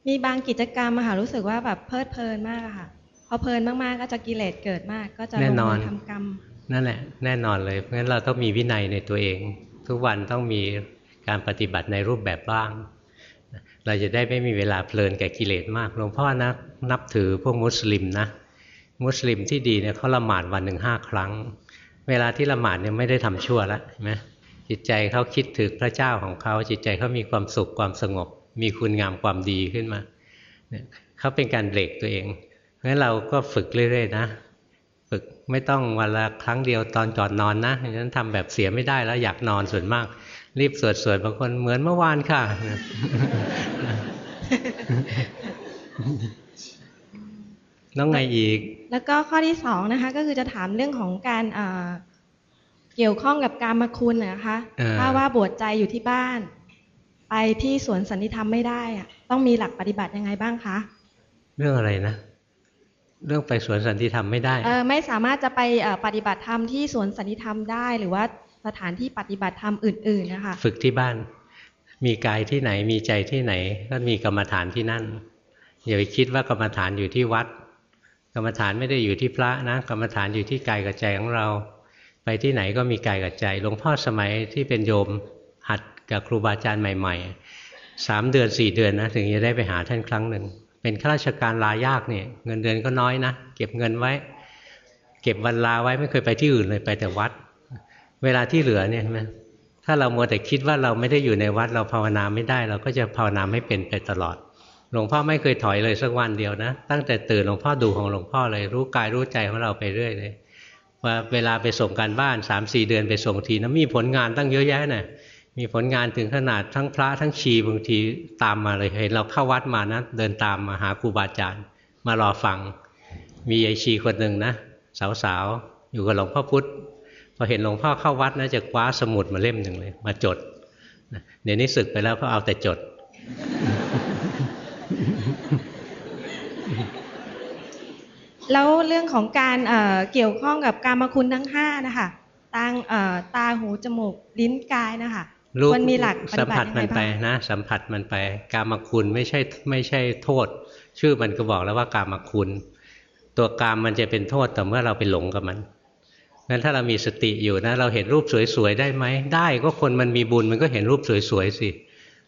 มีบางกิจกรรมอะค่ะรู้สึกว่าแบบเพลิดเพลินมากอะค่ะพอเพลินมากๆก็จะกิเลสเกิดมาก ก็จะลแน่งนอนมือทำกรรมนั่นแหละ แน่นอนเลยเพราะฉะนั้นเราต้องมีวินัยในตัวเอง ทุกวันต้องมีการปฏิบัติในรูปแบบบ้าง เราจะได้ไม่มีเวลาเพลินแก่กิเลสมากหลวงพ่อนะนับถือพวกมุสลิมนะ มุสลิมที่ดีเนี่ยเขาละหมาดวันหนึ่งห้าครั้ง เวลาที่ละหมาดเนี่ยไม่ได้ทำชั่วแล้วเห็นไหมจิตใจเขาคิดถึงพระเจ้าของเขาจิตใจเขามีความสุขความสงบ มีคุณงามความดีขึ้นมาเนี่ยเขาเป็นการเบรกตัวเองเพราะฉะนั้นเราก็ฝึกเรื่อยๆนะฝึกไม่ต้องวันละครั้งเดียวตอนก่อนนอนนะฉะนั้นทำแบบเสียไม่ได้แล้วอยากนอนส่วนมาก รีบสวดสวดบางคนเหมือนเมื่อวานค่ะ น้องไงอีก แล้วก็ข้อที่สองนะคะ ก็คือจะถามเรื่องของการเอ่อเกี่ยวข้องกับการมาคุณนะคะเออถ้าว่าบวชใจอยู่ที่บ้าน ไปที่สวนสันติธรรมไม่ได้อะต้องมีหลักปฏิบัติยังไงบ้างคะ เรื่องอะไรนะเรื่องไปสวนสันติธรรมไม่ได้เออไม่สามารถจะไปเอ่อปฏิบัติธรรมที่สวนสันติธรรมได้ หรือว่า สถานที่ปฏิบัติธรรมอื่นๆนะคะฝึกที่บ้าน มีกายที่ไหนมีใจที่ไหน ก็มีกรรมฐานที่นั่น อย่าไปคิดว่ากรรมฐานอยู่ที่วัด กรรมฐานไม่ได้อยู่ที่พระนะ กรรมฐานอยู่ที่กายกับใจของเรา ไปที่ไหนก็มีกายกับใจหลวงพ่อสมัยที่เป็นโยมหัดกับครูบาอาจารย์ใหม่ ๆสามเดือนสี่เดือนนะถึงจะได้ไปหาท่านครั้งหนึ่งเป็นข้าราชการลายากเนี่ยเงินเดือนก็น้อยนะเก็บเงินไว้ เก็บวันลาไว้ไม่เคยไปที่อื่นเลยไปแต่วัด เวลาที่เหลือเนี่ยเห็นไหมถ้าเรามัวแต่คิดว่าเราไม่ได้อยู่ในวัดเราภาวนาไม่ได้ เราก็จะภาวนาไม่เป็นไปตลอด หลวงพ่อไม่เคยถอยเลยสักวันเดียวนะ ตั้งแต่ตื่นหลวงพ่อดูของหลวงพ่อเลย รู้กายรู้ใจของเราไปเรื่อยเลยว่าเวลาไปส่งการบ้าน3ามสี่เดือนไปส่งทีนะมีผลงานตั้งเยอะแยะนะ่ะมีผลงานถึงขนาดทั้งพระทั้งชีบางทีตามมาเลยเห็นเราเข้าวัดมานะเดินตามมาหาครูบาอาจารย์ มารอฟัง มียายชีคนหนึ่งนะสาวๆอยู่กับหลวงพ่อพุธ พอเห็นหลวงพ่อเข้าวัดนะจะคว้าสมุดมาเล่มหนึ่งเลย มาจดเดี๋ยวนี้ศึกไปแล้วก็เอาแต่จด แล้วเรื่องของการเอ่อเกี่ยวข้องกับกามคุณทั้งห้านะคะตางเอ่อตาหูจมูกลิ้นกายนะคะรู้มันมีหลักปสัฏิมบัผัติสยังไงมันไปบ้างนะ สัมผัสมันไป กามคุณไม่ใช่ไม่ใช่โทษ ชื่อมันก็บอกแล้วว่ากามคุณ ตัวกามมันจะเป็นโทษแต่เมื่อเราไปหลงกับมัน งั้นถ้าเรามีสติอยู่นะ เราเห็นรูปสวยๆได้ไหมได้ก็คนมันมีบุญมันก็เห็นรูปสวยๆสิ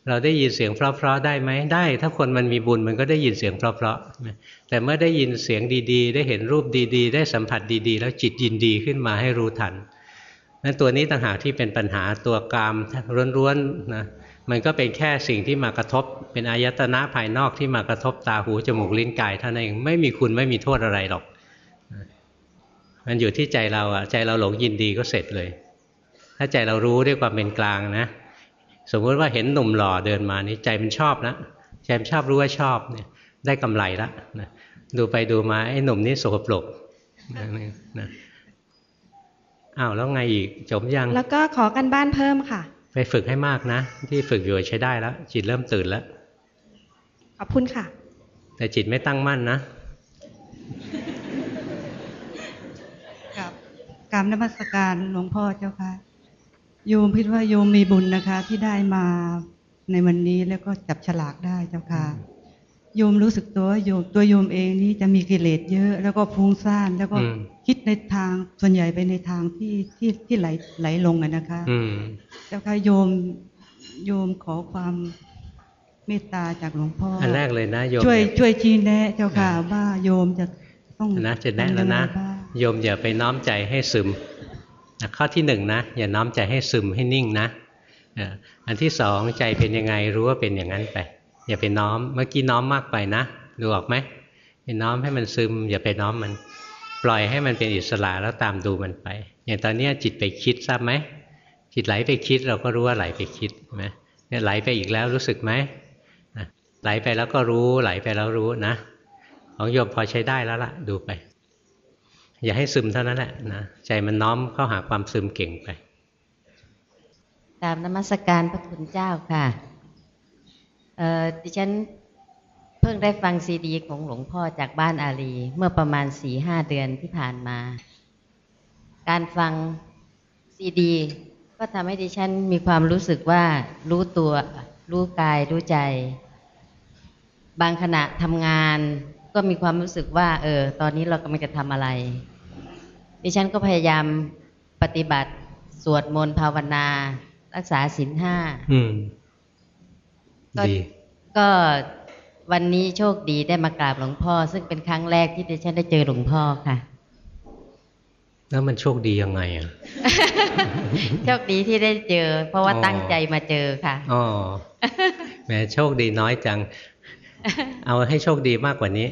เราได้ยินเสียงเพราะๆได้ไหมได้ ถ้าคนมันมีบุญมันก็ได้ยินเสียงเพราะๆแต่เมื่อได้ยินเสียงดีๆ ได้เห็นรูปดีๆ ได้สัมผัสดีๆ แล้วจิตยินดีขึ้นมาให้รู้ทันนั้นตัวนี้ต่างหากที่เป็นปัญหาตัวกามร้วนๆนะมันก็เป็นแค่สิ่งที่มากระทบ เป็นอายตนะภายนอกที่มากระทบตาหูจมูกลิ้นกายเท่านั้นเองไม่มีคุณไม่มีโทษอะไรหรอก มันอยู่ที่ใจเราอะใจเราหลงยินดีก็เสร็จเลย ถ้าใจเรารู้ด้วยความเป็นกลางนะ สมมติว่าเห็นหนุ่มหล่อเดินมานี่ใจมันชอบนะใจมันชอบรู้ว่าชอบเนี่ย ได้กำไรละนะดูไปดูมาไอ้หนุ่มนี่สกปรกนะนะอ้าวแล้วไงอีกจบยัง แล้วก็ขอกันบ้านเพิ่มค่ะ ไปฝึกให้มากนะ ที่ฝึกอยู่ใช้ได้แล้ว จิตเริ่มตื่นแล้ว ขอบคุณค่ะ แต่จิตไม่ตั้งมั่นนะ กับ กรรมนมัสการหลวงพ่อเจ้าค่ะโยมคิดว่าโยมมีบุญนะคะ ที่ได้มาในวันนี้แล้วก็จับฉลากได้เจ้าค่ะโยมรู้สึกตัวว่าโยมตัวโยมเองนี่จะมีกิเลสเยอะ แล้วก็ฟุ้งซ่านแล้วก็อืมคิดในทางส่วนใหญ่ไปในทางที่ที่ที่ไหลไหลลงอะนะคะอืมเจ้าค่ะโยมโยมขอความเมตตาจากหลวงพ่ออัอันแรกเลยนะโยมช่วยอย่าช่วยชี้แนะเจ้าค่ะว่าโยมจะต้องนะจะแนะแล้วนะ โยมอย่าไปน้อมใจให้ซึมข้อที่หนึ่งนะอย่าน้อมใจให้ซึมให้นิ่งนะอันที่สองใจเป็นยังไงรู้ว่าเป็นอย่างนั้นไป อย่าไปน้อมเมื่อกี้น้อมมากไปนะดูออกไหมไปน้อมให้มันซึม อย่าไปน้อมมันปล่อยให้มันเป็นอิสระแล้วตามดูมันไป อย่างตอนนี้จิตไปคิดทราบไหมจิตไหลไปคิดเราก็รู้ว่าไหลไปคิดนไหมเนี่ยไหลไปอีกแล้วรู้สึกไหมไหลไปแล้วก็รู้ไหลไปแล้วรู้นะ ของโยมพอใช้ได้แล้วล่ะ ดูไป อย่าให้ซึมเท่านั้นแหละนะใจมันน้อมเข้าหาความซึมเก่งไป ตามนมัสการพระคุณเจ้าค่ะเอ่อดิฉันเพิ่งได้ฟังซีดีของหลวงพ่อจากบ้านอารีเมื่อประมาณสี่ห้าเดือนที่ผ่านมา การฟังซีดี ก็ทำให้ดิฉันมีความรู้สึกว่ารู้ตัวรู้กายรู้ใจ บางขณะทำงานก็มีความรู้สึกว่า เออ ตอนนี้เรากำลังจะทำอะไร ดิฉันก็พยายามปฏิบัติ สวดมนต์ภาวนา รักษาศีลห้าอืมก็ดีก็วันนี้โชคดีได้มากราบหลวงพ่อ ซึ่งเป็นครั้งแรกที่ดิฉันได้เจอหลวงพ่อค่ะ แล้วมันโชคดียังไงอะ โชคดีที่ได้เจอ เพราะว่าอ๋อตั้งใจมาเจอค่ะอ๋อแหมโชคดีน้อยจัง เอาให้โชคดีมากกว่านี้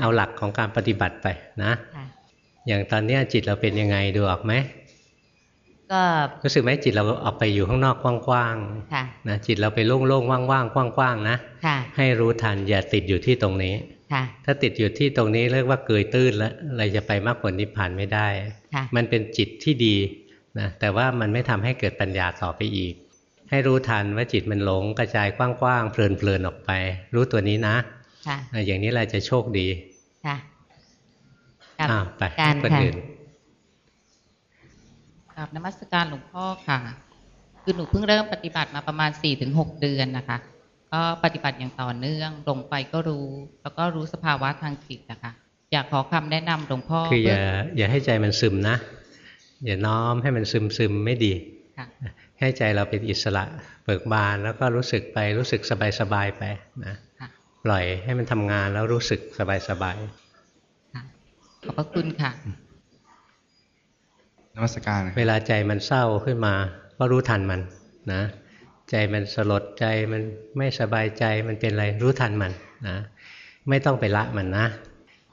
เอาหลักของการปฏิบัติไปนะค่ะ อย่างตอนเนี้ยจิตเราเป็นยังไงดูออกไหมก็รู้สึกไหมจิตเราออกไปอยู่ข้างนอกกว้างค่ะๆนะจิตเราไปโล่งๆว่างๆกว้างๆนะค่ะให้รู้ทันอย่าติดอยู่ที่ตรงนี้ค่ะถ้าติดอยู่ที่ตรงนี้เรียกว่าเกยตื้นแล้วเราจะไปมากผลนิพพานไม่ได้ค่ะมันเป็นจิตที่ดีนะแต่ว่ามันไม่ทำให้เกิดปัญญาต่อไปอีก ให้รู้ทันว่าจิตมันหลงกระจายกว้างๆเพลินๆออกไป รู้ตัวนี้นะค่ะอะอย่างนี้เราจะโชคดีค่ะ กับอ้าวไปการคนค่ะอื่นกับนมัสการหลวงพ่อค่ะ คือหนูเพิ่งเริ่มปฏิบัติมาประมาณ4ี่ถึงหเดือนนะคะ ก็ปฏิบัติอย่างต่อเนื่องลงไปก็รู้ แล้วก็รู้สภาวะทางจิตนะคะ อยากขอคำแนะนำหลวงพ่อคืออย่าเพื่อย่าให้ใจมันซึมนะ อย่าน้อมให้มันซึมซึมๆไม่ดีค่ะให้ใจเราเป็นอิสระเบิกบานแล้วก็รู้สึกไปรู้สึกสบายๆไปนะค่ะปล่อยให้มันทำงานแล้วรู้สึกสบายค่ะ ขอบพระคุณค่ะนมัสการๆเวลาใจมันเศร้าขึ้นมา ก็รู้ทันมันนะ ใจมันสลดใจมันไม่สบายใจมันเป็นอะไรรู้ทันมันนะไม่ต้องไปละมันนะ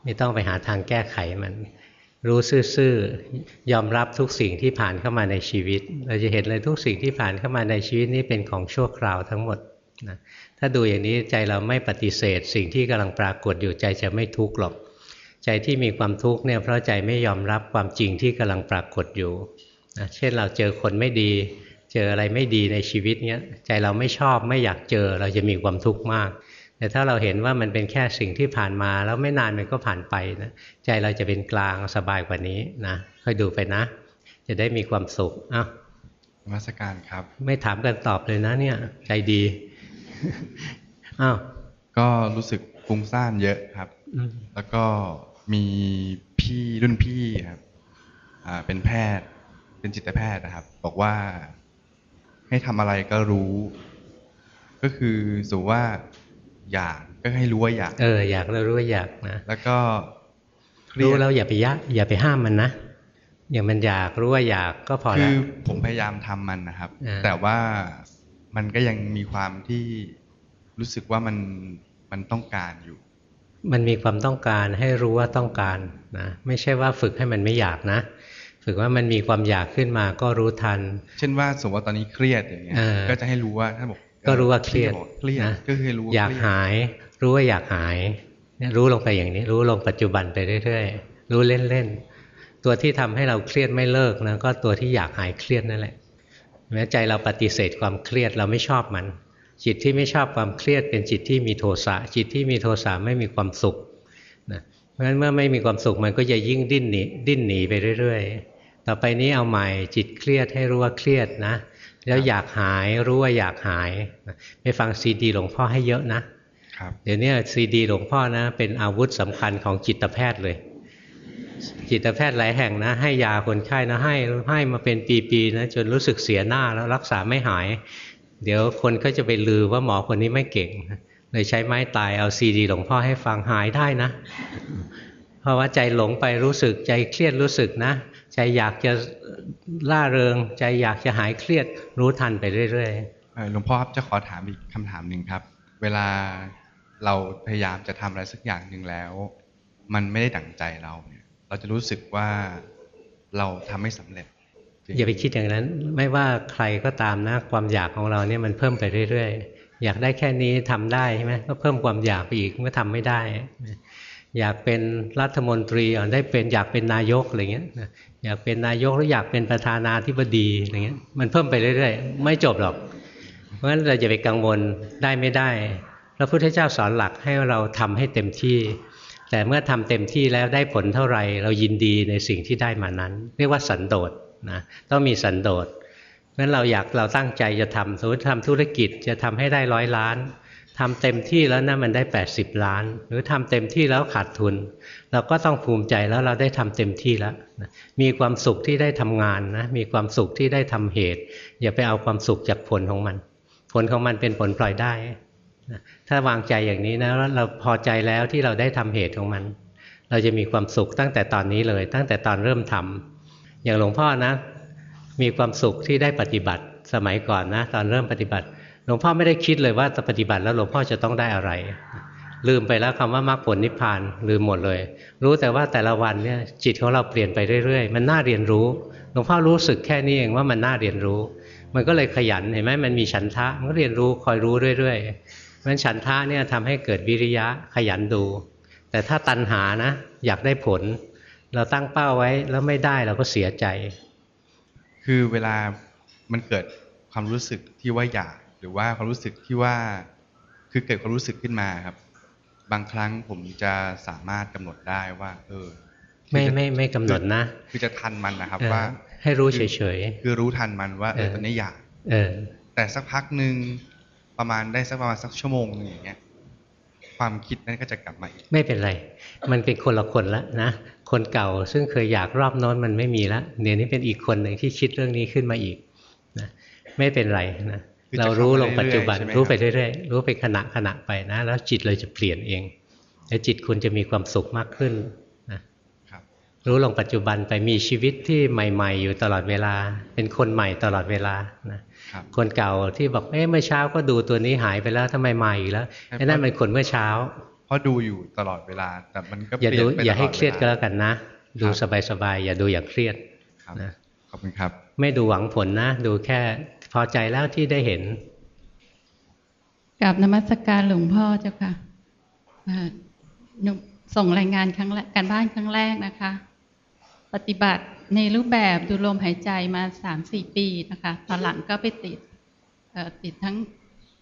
ไม่ต้องไปหาทางแก้ไขมัน รู้ซื่อๆยอมรับทุกสิ่งที่ผ่านเข้ามาในชีวิต เราจะเห็นเลยทุกสิ่งที่ผ่านเข้ามาในชีวิตนี้เป็นของชั่วคราวทั้งหมดนะถ้าดูอย่างนี้ใจเราไม่ปฏิเสธ สิ่งที่กำลังปรากฏอยู่ใจจะไม่ทุกข์หรอก ใจที่มีความทุกข์เนี่ยเพราะใจไม่ยอมรับความจริงที่กำลังปรากฏอยู่นะเช่นเราเจอคนไม่ดี เจออะไรไม่ดีในชีวิตเนี้ยใจเราไม่ชอบไม่อยากเจอเราจะมีความทุกข์มาก แต่ถ้าเราเห็นว่ามันเป็นแค่สิ่งที่ผ่านมาแล้วไม่นานมันก็ผ่านไปนะใจเราจะเป็นกลางสบายกว่านี้นะค่อยดูไปนะ จะได้มีความสุขอ้าวนมัสการครับ ไม่ถามกันตอบเลยนะเนี่ย ใจดีอ้าวก็รู้สึกฟุ้งซ่านเยอะครับอืมแล้วก็ มีพี่รุ่นพี่ครับอ่าเป็นแพทย์ เป็นจิตแพทย์นะครับ บอกว่าให้ทำอะไรก็รู้ ก็คือสมมติว่า อยากก็ให้รู้ว่าอยาก เออ อยากแล้วรู้ว่าอยากนะแล้วก็เครียดรู้แล้วอย่าไปยะ อย่าไปห้ามมันนะอย่างมันอยากรู้ว่าอยากก็พอคืแล้วอผมพยายามทำมันนะครับอ่าแต่ว่ามันก็ยังมีความที่รู้สึกว่ามันมันต้องการอยู่ มันมีความต้องการให้รู้ว่าต้องการนะไม่ใช่ว่าฝึกให้มันไม่อยากนะ ฝึกว่ามันมีความอยากขึ้นมาก็รู้ทัน เช่นว่าสมมติว่าตอนนี้เครียดอย่างเงี้ยเออก็จะให้รู้ว่าท่านบอกก็รู้ว่าเครียดเครียดนะก็คือรู้ว่อยากเครีดหาย รู้ว่าอยากหายเนี่ยรู้ลงไปอย่างนี้ รู้ลงปัจจุบันไปเรื่อยๆ รู้เล่นๆ ตัวที่ทำให้เราเครียดไม่เลิกนะก็ตัวที่อยากหายเครียดนั่นแหละแม้ใจเราปฏิเสธความเครียดเราไม่ชอบมัน จิตที่ไม่ชอบความเครียดเป็นจิตที่มีโทสะจิตที่มีโทสะไม่มีความสุขนะเพราะฉะนั้นเมื่อไม่มีความสุขมันก็จะยิ่งดิ้นหนีดิ้นหนีไปเรื่อย ๆ ต่อไปนี้เอาใหม่จิตเครียดให้รู้ว่าเครียดนะ แล้วอยากหายรู้ว่าอยากหายนะไปฟังซีดีหลวงพ่อให้เยอะนะครับเดี๋ยวนี้ซีดีหลวงพ่อนะ เป็นอาวุธสำคัญของจิตแพทย์เลย จิตแพทย์หลายแห่งนะ ให้ยาคนไข้นะให้ให้มาเป็นปีๆนะจนรู้สึกเสียหน้าแล้วรักษาไม่หาย เดี๋ยวคนก็จะไปลือว่าหมอคนนี้ไม่เก่งเลยใช้ไม้ตายเอาซีดีหลวงพ่อให้ฟังหายได้นะ เพราะว่าใจหลงไปรู้สึกใจเครียดรู้สึกนะ ใจอยากจะล่าเริง ใจอยากจะหายเครียดรู้ทันไปเรื่อยเอ่อหลวงพ่อครับจะขอถามอีกคำถามหนึ่งครับ เวลาเราพยายามจะทำอะไรสักอย่างหนึ่งแล้ว มันไม่ได้ดั่งใจเราเนี่ย เราจะรู้สึกว่าเราทำไม่สำเร็จ อย่าไปคิดอย่างนั้น ไม่ว่าใครก็ตามนะความอยากของเราเนี่ยมันเพิ่มไปเรื่อยๆ อยากได้แค่นี้ทำได้ใช่ไหมก็เพิ่มความอยากไปอีกมันก็ทำไม่ได้ อยากเป็นรัฐมนตรีอได้เป็นอยากเป็นนายกอะไรเงี้ยอยากเป็นนายกหรืออยากเป็นประธานาธิบดีอะไรเงี้ยมันเพิ่มไปเรื่อยๆ ไม่จบหรอก เพราะฉะนั้นเราจะไปกังวลได้ไม่ได้พระพุทธเจ้าสอนหลักให้เราทำให้เต็มที่แต่เมื่อทำเต็มที่แล้วได้ผลเท่าไหร่ เรายินดีในสิ่งที่ได้มานั้น เรียกว่าสันโดษ นะต้องมีสันโดษเพราะฉะนั้นเราอยากเราตั้งใจจะทำสมมติทำธุรกิจจะทำให้ได้ร้อยล้านทำเต็มที่แล้วนะมันได้ 80 ล้าน หรือทำเต็มที่แล้วขาดทุน เราก็ต้องภูมิใจแล้วเราได้ทำเต็มที่แล้วนะมีความสุขที่ได้ทำงานนะมีความสุขที่ได้ทำเหตุ อย่าไปเอาความสุขจากผลของมัน ผลของมันเป็นผลปล่อยได้นะถ้าวางใจอย่างนี้นะเราพอใจแล้วที่เราได้ทำเหตุของมัน เราจะมีความสุขตั้งแต่ตอนนี้เลย ตั้งแต่ตอนเริ่มทำ อย่างหลวงพ่อนะ มีความสุขที่ได้ปฏิบัติสมัยก่อนนะ ตอนเริ่มปฏิบัติ หลวงพ่อไม่ได้คิดเลยว่าจะปฏิบัติแล้วหลวงพ่อจะต้องได้อะไร ลืมไปแล้วคำว่ามรรคผลนิพพานลืมหมดเลย รู้แต่ว่าแต่ละวันเนี่ยจิตของเราเปลี่ยนไปเรื่อยๆ มันน่าเรียนรู้ หลวงพ่อรู้สึกแค่นี้เองว่ามันน่าเรียนรู้ มันก็เลยขยันเห็นไหมมันมีฉันทะมันก็เรียนรู้คอยรู้เรื่อยๆเพราะฉะนั้นฉันทะเนี่ยทำให้เกิดวิริยะขยันดู แต่ถ้าตัณหานะ อยากได้ผล เราตั้งเป้าไว้แล้วไม่ได้เราก็เสียใจ คือเวลามันเกิดความรู้สึกที่ว่าอยากหรือว่าความรู้สึกที่ว่าคือเกิดความรู้สึกขึ้นมาครับ บางครั้งผมจะสามารถกำหนดได้ว่า เออ ไม่ไม่ไม่กำหนดนะ คือจะทันมันนะครับเออว่า ให้รู้คือเฉยๆคือรู้ทันมันว่าเออเออตอนนี้อยาก เออ แต่สักพักหนึ่งประมาณได้สักประมาณสักชั่วโมงหนึงอย่างเงี้ยความคิดนั้นก็จะกลับมาอีก ไม่เป็นไร มันเป็นคนละคนละนะ คนเก่าซึ่งเคยอยากรอบโน้นมันไม่มีละเดี๋ยวนี้เป็นอีกคนหนึ่งที่คิดเรื่องนี้ขึ้นมาอีกนะไม่เป็นไรนะคือจะเรารู้ลงเข้ามาเรื่อยๆปัจจุบันใช่ไหมรู้ไปครับเรื่อยๆรู้ไปขณะขณะไปนะ แล้วจิตเราจะเปลี่ยนเอง แล้วจิตคุณจะมีความสุขมากขึ้นนะครับรู้ลงปัจจุบันไปมีชีวิตที่ใหม่ ๆ อยู่ตลอดเวลา เป็นคนใหม่ตลอดเวลานะครับคนเก่าที่บอกเอ๊ะเมื่อเช้าก็ดูตัวนี้หายไปแล้วทำไมมาอีกแล้วไอ้นั่นเป็นคนเมื่อเช้าเพ ราะดูอยู่ตลอดเวลา แต่มันก็อย่าเปลี่ดูยนไปอย่าให้ตลดเครียดก็วลแล้วกันนะ ดูสบายๆอย่าดูอย่างเครียดครับนะขอบคุณครับ ไม่ดูหวังผลนะ ดูแค่พอใจแล้วที่ได้เห็นกับนมัสการหลวงพ่อเจ้าค่ะอ่าหนูส่งรายงานครั้งแรกการบ้านครั้งแรกนะคะ ปฏิบัติในรูปแบบดูลมหายใจมาสามสี่ปีนะคะ ตอนหลังก็ไปติดเอ่อติดทั้ง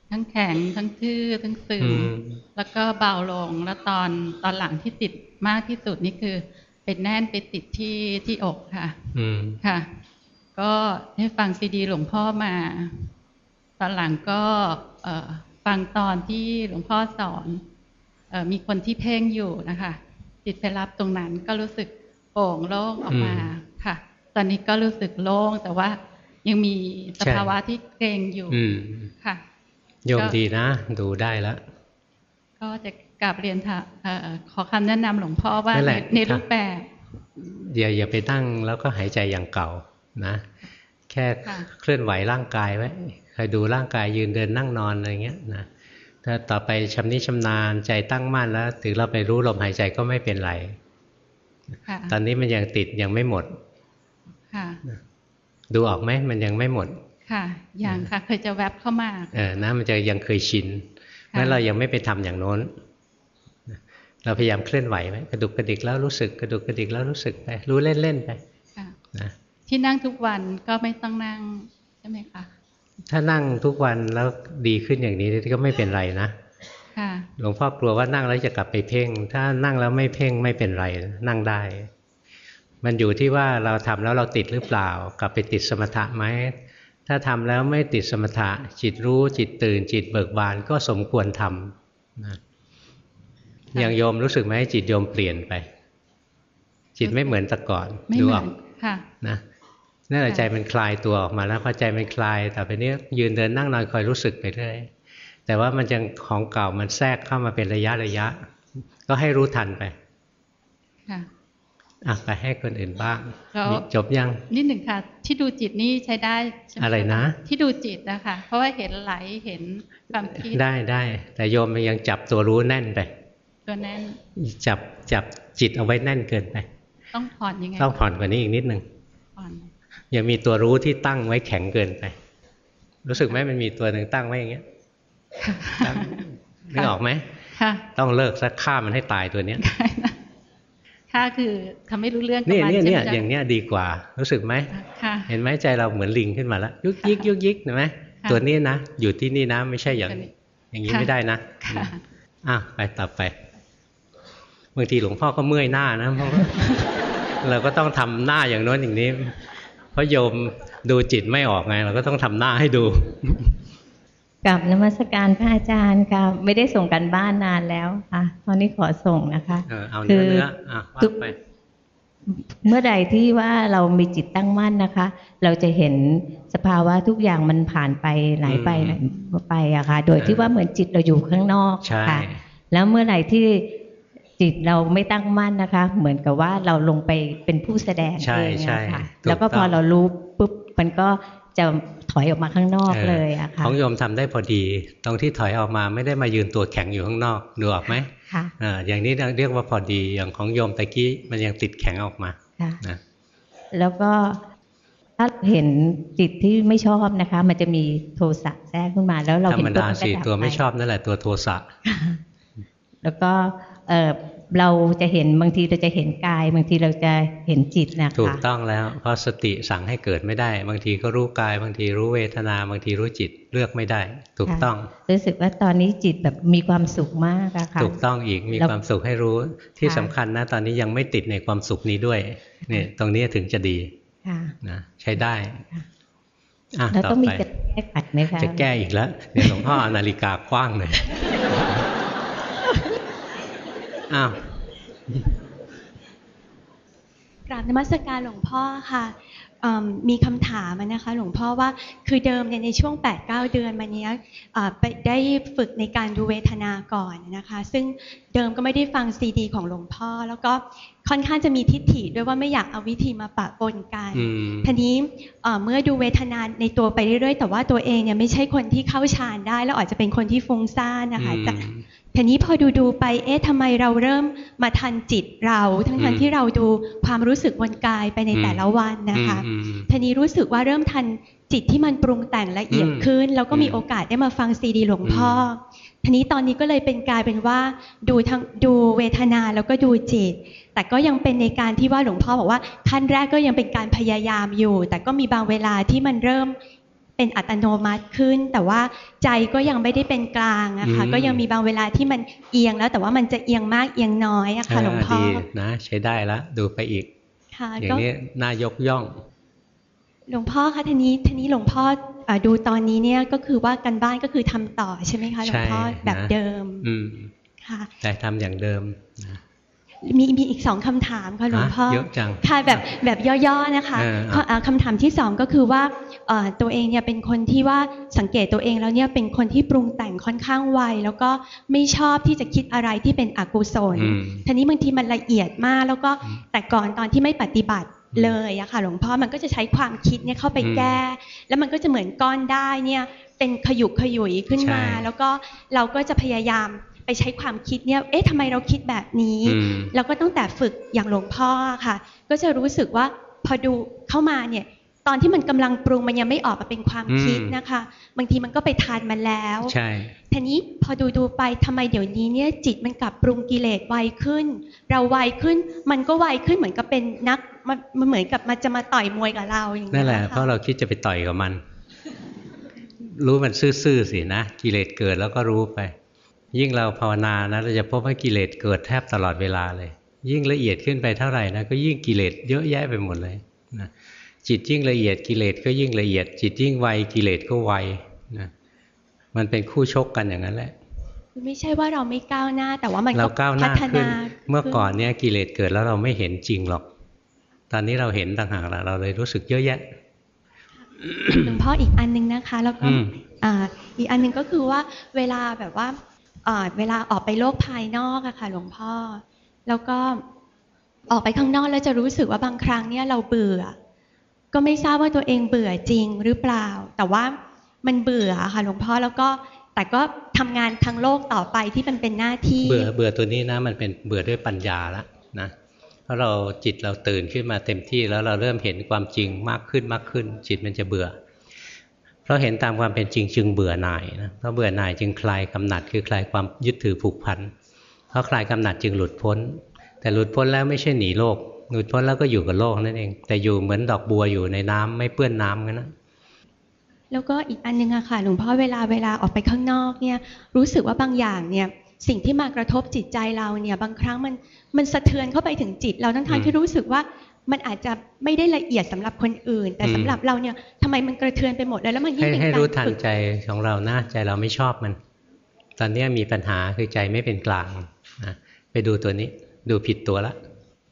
ทั้งแข็งทั้งทื่อทั้งซึมอืมแล้วก็เบาลงแล้วตอนตอนหลังที่ติดมากที่สุดนี่คือเป็นแน่นไปติดที่ที่อกค่ะ อืมค่ะ ก็ได้ฟังซีดีหลวงพ่อมา ตอนหลังก็เอ่อฟังตอนที่หลวงพ่อสอนเออมีคนที่เพ่งอยู่นะคะจิตไปรับตรงนั้นก็รู้สึกโปร่งโล่งออกมาอืมค่ะ ตอนนี้ก็รู้สึกโล่งแต่ว่ายังมีสใช่ภาวะที่เกรงอยู่อืมค่ะ โยมก็ดีนะ ดูได้แล้ว ก็จะกลับเรียนค่ะเอ่อขอคำแนะนำหลวงพ่อว่านั่นแหในละในรูปแบบอย่าอย่าไปนั่งแล้วก็หายใจอย่างเก่านะ แค่ค่ะเคลื่อนไหวร่างกายไว้คอยดูร่างกายยืนเดินนั่งนอนอะไรเงี้ยนะถ้าต่อไปชำนิชำนาญใจตั้งมั่นแล้วถึงเราไปรู้ลมหายใจก็ไม่เป็นไรค่ะตอนนี้มันยังติดยังไม่หมดค่ะดูออกไหมมันยังไม่หมด ค่ะ อย่างค่ะเคยจะแวบเข้ามาเออนะมันจะยังเคยชินเพราะฉะนั้นเรายังไม่ไปทำอย่างโน้น เราพยายามเคลื่อนไหวไหมกระดุกกระดิกแล้วรู้สึกกระดุกกระดิกแล้วรู้สึกไปรู้เล่นๆไปค่ะนะที่นั่งทุกวันก็ไม่ต้องนั่งใช่ไหมคะถ้านั่งทุกวันแล้วดีขึ้นอย่างนี้ก็ไม่เป็นไรนะค่ะหลวงพ่อกลัวว่านั่งแล้วจะกลับไปเพ่ง ถ้านั่งแล้วไม่เพ่งไม่เป็นไร นั่งได้ มันอยู่ที่ว่าเราทำแล้วเราติดหรือเปล่า กลับไปติดสมถะไหม ถ้าทำแล้วไม่ติดสมถะ จิตรู้จิตตื่น จิตเบิกบานก็สมควรทำนะอย่างโยมรู้สึกไหมจิตโยมเปลี่ยนไป จิตไม่เหมือนแต่ก่อนไม่ดูเหมือออนกค่ะนะนั่นแหละค่ะใจมันคลายตัวออกมาแล้วพอใจมันคลายแต่ไปนี้ยืนเดินนั่งนอนคอยรู้สึกไปเรื่อยแต่ว่ามันยังของเก่ามันแทรกเข้ามาเป็นระยะระยะ ก็ให้รู้ทันไปค่ะ อะไปให้คนอื่นบ้างแล้วนี่จบยัง นิดหนึ่งค่ะ ที่ดูจิตนี่ใช้ได้ใช่ไหมอะไรนะ ที่ดูจิตนะคะเพราะว่าเห็นไหลเห็นความคิดได้ได้แต่โยมมันยังจับตัวรู้แน่นไปตัวแน่นจับจับจิตเอาไว้แน่นเกินไปต้องผ่อนยังไงต้องผ่อนกว่านี้อีกนิดนึงผ่อนยังมีตัวรู้ที่ตั้งไว้แข็งเกินไป รู้สึกไหมมันมีตัวหนึ่งตั้งไว้อย่างเงี้ยตั้งนึกออกไหมค่ะต้องเลิกสักฆ่ามันให้ตายตัวเนี้ย ค่ะคือทำให้รู้เรื่องกับเนี่ยมันเนี่ยใช่ไหมจ๊ะเนี่ยอย่างเนี้ยดีกว่า รู้สึกไหมค่ะเห็นไหมใจเราเหมือนลิงขึ้นมาแล้วยุกยิกยุกยิกเห็นไหมค่ะตัวนี้นะอยู่ที่นี่นะไม่ใช่อย่างตัวนี้อย่างนี้ค่ะไม่ได้นะค่ะอะไปต่อไปบางทีหลวงพ่อก็เมื่อยหน้านะเพราะว่าเราก็ต้องทำหน้าอย่างโน้นอย่างนี้ เพราะโยมดูจิตไม่ออกไง เราก็ต้องทำหน้าให้ดู กับนมัสการพระอาจารย์ค่ะ ไม่ได้ส่งกันบ้านนานแล้วค่ะ ตอนนี้ขอส่งนะคะเออเอาเนื้อเนื้ออะว่าทุกไปเมื่อใดที่ว่าเรามีจิตตั้งมั่นนะคะ เราจะเห็นสภาวะทุกอย่างมันผ่านไปไหลไปไหลไปอะค่ะ โดยที่ว่าเหมือนจิตเราอยู่ข้างนอกใช่ค่ะ แล้วเมื่อไหร่ที่จิตเราไม่ตั้งมั่นนะคะ เหมือนกับว่าเราลงไปเป็นผู้แสดงใช่เองใช่อะค่ะถูกแล้วก็พอต้องเรารู้ปุ๊บมันก็จะ ถอยออกมาข้างนอกเลยอะค่ะของโยมทำได้พอดี ตรงที่ถอยออกมาไม่ได้มายืนตัวแข็งอยู่ข้างนอกดูออกไหมค่ะอ่าอย่างนี้เรียกว่าพอดีอย่างของโยมตะกี้มันยังติดแข็งออกมาค่ะนะแล้วก็ถ้าเห็นจิตที่ไม่ชอบนะคะ มันจะมีโทสะแทรกขึ้นมา แล้วเราธรเห็นรมปุ๊บดามันก็สิดับตัวไม่ปชอบนั่นแหละตัวโทสะแล้วก็ เออเราจะเห็นบางทีเราจะเห็นกาย บางทีเราจะเห็นจิตนะคะถูกต้องแล้ว เพราะสติสั่งให้เกิดไม่ได้ บางทีก็รู้กาย บางทีรู้เวทนา บางทีรู้จิตเลือกไม่ได้ ถูกต้องค่ะรู้สึกว่าตอนนี้จิตแบบมีความสุขมากอะค่ะถูกต้องอีกมีแล้วความสุขให้รู้ที่ค่ะสำคัญนะ ตอนนี้ยังไม่ติดในความสุขนี้ด้วยเนี่ยตรงนี้ถึงจะดีค่ะนะใช้ได้อะแล้วต่อต้องมีไปจะแก้ขัดไหมคะจะแก้อีกแล้วเดี๋ยวหลวงพ่อเอานาฬิกากว้างเลย อ้าวกราบนมัสการหลวงพ่อค่ะเอิ่มมีคำถามอะนะคะหลวงพ่อว่าคือเดิมเนี่ยในช่วง 8-9 เดือนมาเนี้ยเอ่อไปได้ฝึกในการดูเวทนาก่อนนะคะซึ่งเดิมก็ไม่ได้ฟังซีดี ของหลวงพ่อ แล้วก็ค่อนข้างจะมีทิฏฐิด้วยว่าไม่อยากเอาวิธีมาปะปนกันอืมทีนี้เอ่อเมื่อดูเวทนาในตัวไปเรื่อยๆ แต่ว่าตัวเองเนี่ยไม่ใช่คนที่เข้าฌานได้ แล้วอาจจะเป็นคนที่ฟุ้งซ่านนะคะอืมจะ ทีนี้พอดูดูๆไป เอ๊ะทำไมเราเริ่มมาทันจิตเรา ทั้งอืทันมที่เราดูความรู้สึกบนกายไปในอืมแต่ละวันนะคะอืมอืมทีนี้รู้สึกว่าเริ่มทันจิตที่มันปรุงแต่งละเอียดอืมขึ้น แล้วก็มีอืมโอกาสได้มาฟังซีดีหลวงพ่ออทีนี้ตอนนี้ก็เลยเป็นกลายเป็นว่าดูทั้งดูเวทนาแล้วก็ดูจิต แต่ก็ยังเป็นในการที่ว่าหลวงพ่อบอกว่าขั้นแรกก็ยังเป็นการพยายามอยู่ แต่ก็มีบางเวลาที่มันเริ่ม เป็นอัตโนมัติขึ้น แต่ว่าใจก็ยังไม่ได้เป็นกลางอะค่ะอืมก็ยังมีบางเวลาที่มันเอียงแล้ว แต่ว่ามันจะเอียงมากเอียงน้อยอะค่ะหลวงพ่อดีนะใช้ได้ละดูไปอีกค่ะอย่างก็นี้น่ายกย่อง หลวงพ่อคะทีนี้ทีนี้หลวงพ่ออ่าดูตอนนี้เนี่ยก็คือว่ากันบ้านก็คือทำต่อใช่ไหมคะหลวงพ่อใช่แบบนะเดิมอืมค่ะแต่ทำอย่างเดิมนะ มีมีอีกสองคำถามค่ะหลวงพ่อฮะเยอะจังค่ะแบบแบบย่อๆนะคะเออข้ออ่าคำถามที่สองก็คือว่าเอ่อตัวเองเนี่ยเป็นคนที่ว่าสังเกตตัวเองแล้วเนี่ยเป็นคนที่ปรุงแต่งค่อนข้างไวแล้วก็ไม่ชอบที่จะคิดอะไรที่เป็นอกุศลอืมทีนี้บางทีมันละเอียดมากแล้วก็แต่ก่อนตอนที่ไม่ปฏิบัติเลยอะค่ะหลวงพ่อมันก็จะใช้ความคิดเนี่ยเข้าไปอืมแก้ แล้วมันก็จะเหมือนก้อนได้เนี่ยเป็นขยุกขยุยขึ้นมาใช่แล้วก็เราก็จะพยายาม ไปใช้ความคิดเนี่ย เอ๊ะทำไมเราคิดแบบนี้อืมแล้วก็ตั้งแต่ฝึกอย่างหลวงพ่อค่ะ ก็จะรู้สึกว่าพอดูเข้ามาเนี่ย ตอนที่มันกำลังปรุงมันยังไม่ออกมาเป็นความคิดอืมนะคะ บางทีมันก็ไปทานมันแล้ว ใช่ ทีนี้พอดูดูๆไปทำไมเดี๋ยวนี้เนี่ยจิตมันกลับปรุงกิเลสไวขึ้น เราไวขึ้น มันก็ไวขึ้นเหมือนกับเป็นนัก มันมันเหมือนกับมันจะมาต่อยมวยกับเราอย่างนั่เงี้นยแหละค่เพราะเราคิดจะไปต่อยกับมัน รู้มันซื่อๆสินะ กิเลสเกิดแล้วก็รู้ไป ยิ่งเราภาวนานะเราจะพบว่ากิเลสเกิดแทบตลอดเวลาเลย ยิ่งละเอียดขึ้นไปเท่าไหร่นะก็ยิ่งกิเลสเยอะแยะไปหมดเลยนะจิตยิ่งละเอียดกิเลสก็ยิ่งละเอียด จิตยิ่งไวกิเลสก็ไวนะมันเป็นคู่ชกกันอย่างนั้นแหละคือไม่ใช่ว่าเราไม่ก้าวหน้า แต่ว่ามันเราก้าวหพัน้าฒขึ้นนาเมื่อก่อนเนี่ยกิเลสเกิดแล้วเราไม่เห็นจริงหรอก ตอนนี้เราเห็นต่างหากละเราเลยรู้สึกเยอะแยะหลวงพ่ออีกอันนึงนะคะ แล้วก็อืมอ่าอีกอันหนึงก็คือว่าเวลาแบบว่าอ่า เวลาออกไปโลกภายนอกอะค่ะ หลวงพ่อ แล้วก็ออกไปข้างนอกแล้วจะรู้สึกว่าบางครั้งเนี่ยเราเบื่อ ก็ไม่ทราบว่าตัวเองเบื่อจริงหรือเปล่า แต่ว่ามันเบื่อค่ะหลวงพ่อแล้วก็แต่ก็ทำงานทางโลกต่อไปที่มันเป็นหน้าที่ เบื่อเบื่อตัวนี้นะมันเป็นเบื่อด้วยปัญญาละนะเพราะเราจิตเราตื่นขึ้นมาเต็มที่แล้วเราเริ่มเห็นความจริงมากขึ้นมากขึ้น จิตมันจะเบื่อ เพราะเห็นตามความเป็นจริงจึงเบื่อหน่ายนะเพราะเบื่อหน่ายจึงคลายกำหนัดคือคลายความยึดถือผูกพันเพราะคลายกำหนัดจึงหลุดพ้น แต่หลุดพ้นแล้วไม่ใช่หนีโลก หลุดพ้นแล้วก็อยู่กับโลกนั่นเอง แต่อยู่เหมือนดอกบัวอยู่ในน้ำไม่เปื้อนน้ำกันนะแล้วก็อีกอันนึงอะค่ะหลวงพ่อเวลาเวลาออกไปข้างนอกเนี่ยรู้สึกว่าบางอย่างเนี่ยสิ่งที่มากระทบจิตใจเราเนี่ยบางครั้งมันมันสะเทือนเข้าไปถึงจิต เราทั้งทางที่รู้สึกว่า มันอาจจะไม่ได้ละเอียดสำหรับคนอื่น แต่อืมสำหรับเราเนี่ยทำไมมันกระเทือนไปหมดเลยแล้วมันยิ่ให้งเป็นให้การรู้ทันฝึกใจของเรานะใจเราไม่ชอบมัน ตอนนี้มีปัญหาคือใจไม่เป็นกลางนะไปดูตัวนี้ดูผิดตัวละ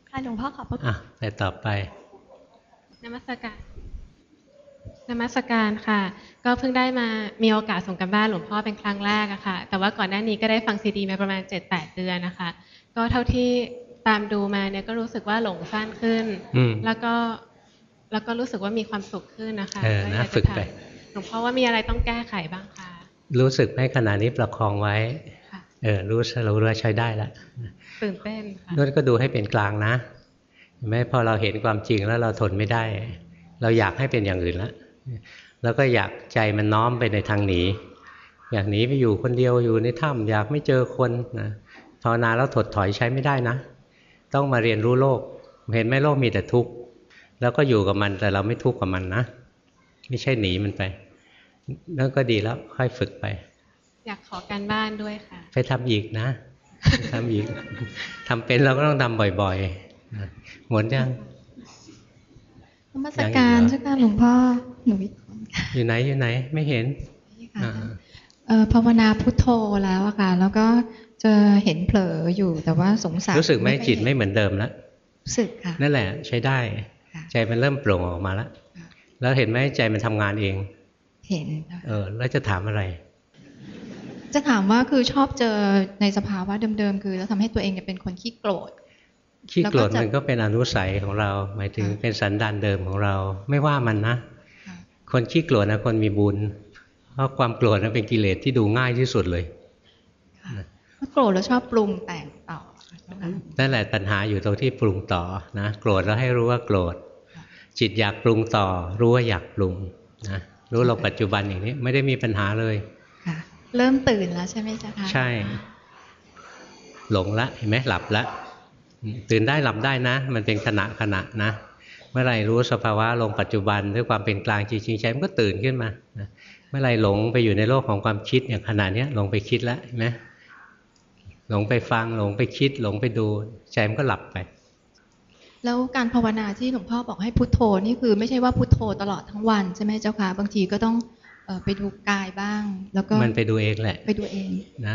ค่ะหลวงพ่อขอบพระคุณอะไปต่อไปนมัสการนมัสการค่ะ ก็เพิ่งได้มามีโอกาสส่งกันบ้านหลวงพ่อเป็นครั้งแรกอะค่ะ แต่ว่าก่อนหน้านี้ก็ได้ฟังซีดีมาประมาณ 7-8 เดือนนะคะ ก็เท่าที่ ตามดูมาเนี่ยก็รู้สึกว่าหลงสั้นขึ้นอืมแล้วก็แล้วก็รู้สึกว่ามีความสุขขึ้นนะคะเออก็นะยากจะฝึกไปถามหลวงพ่อว่ามีอะไรต้องแก้ไขบ้างคะรู้สึกไหมขณะนี้ประคองไว้ค่ะเออรู้รู้ว่าใช้ได้แล้วตื่นเต้นค่ะนั่นก็ดูให้เป็นกลางนะเห็นไหมพอเราเห็นความจริงแล้วเราทนไม่ได้ เราอยากให้เป็นอย่างอื่นแล้วแล้วก็อยากใจมันน้อมไปในทางหนีอยากหนีไปอยู่คนเดียวอยู่ในถ้ำอยากไม่เจอคนนะภาวนาแล้วถดถอยใช้ไม่ได้นะ ต้องมาเรียนรู้โลก เห็นไหมโลกมีแต่ทุกข์แล้วก็อยู่กับมันแต่เราไม่ทุกข์กับมันนะ ไม่ใช่หนีมันไปนั่นก็ดีแล้วค่อยฝึกไป อยากขอการบ้านด้วยค่ะ ไปทำอีกนะไปทำอีกทำเป็นเราก็ต้องทำบ่อยๆนะหมดยังนมัสการยังอีกเหรอเจ้าค่ะหลวงพ่อหนูอีกคนอยู่ไหนอยู่ไหน ไม่เห็นอ่าเอ่อภาวนาพุทโธแล้วอะค่ะแล้วก็ จะเห็นเผลออยู่แต่ว่าสงสารรู้สึกไหมค่อยจิตเห็นไม่เหมือนเดิมแล้วรู้สึกค่ะนั่นแหละใช้ได้ ใจมันเริ่มโปร่งออกมาแล้วแล้วเห็นไหมใจมันทำงานเอง เห็นค่ะเออ แล้วจะถามอะไร จะถามว่าคือชอบเจอในสภาวะเดิมๆคือ แล้วทำให้ตัวเองเนี่ยเป็นคนขี้โกรธขี้โกรธแล้วก็จะมันก็เป็นอนุสัยของเรา หมายถึงเป็นสันดานเดิมของเรา ไม่ว่ามันนะ คนขี้โกรธนะคนมีบุญ เพราะความโกรธนั้นเป็นกิเลสที่ดูง่ายที่สุดเลย ถ้าโกรธแล้วชอบปรุงแต่งต่อเจ้าค่ะนั่นแหละตัณหาอยู่ตรงที่ปรุงต่อนะโกรธแล้วให้รู้ว่าโกรธ จิตอยากปรุงต่อ รู้ว่าอยากปรุงนะรู้ลงปัจจุบันอย่างนี้ไม่ได้มีปัญหาเลยค่ะเริ่มตื่นแล้วใช่ไหมเจ้าค่ะใช่ หลงละเห็นไหมหลับละตื่นได้หลับได้นะ มันเป็นขณะขณะนะ เมื่อไหรรู้สภาวะลงปัจจุบันด้วยความเป็นกลางจริงๆใจมันก็ตื่นขึ้นมานะเมื่อไหรหลงไปอยู่ในโลกของความคิดอย่างขณะเนี้ยหลงไปคิดแล้วเห็นไหม หลงไปฟังหลงไปคิด หลงไปดูใจมันก็หลับไป แล้วการภาวนาที่หลวงพ่อบอกให้พุทโธนี่คือไม่ใช่ว่าพุทโธตลอดทั้งวันใช่ไหมเจ้าค่ะบางทีก็ต้องเอ่อไปดูกายบ้าง แล้วก็มันไปดูเองแหละ ไปดูเองนะ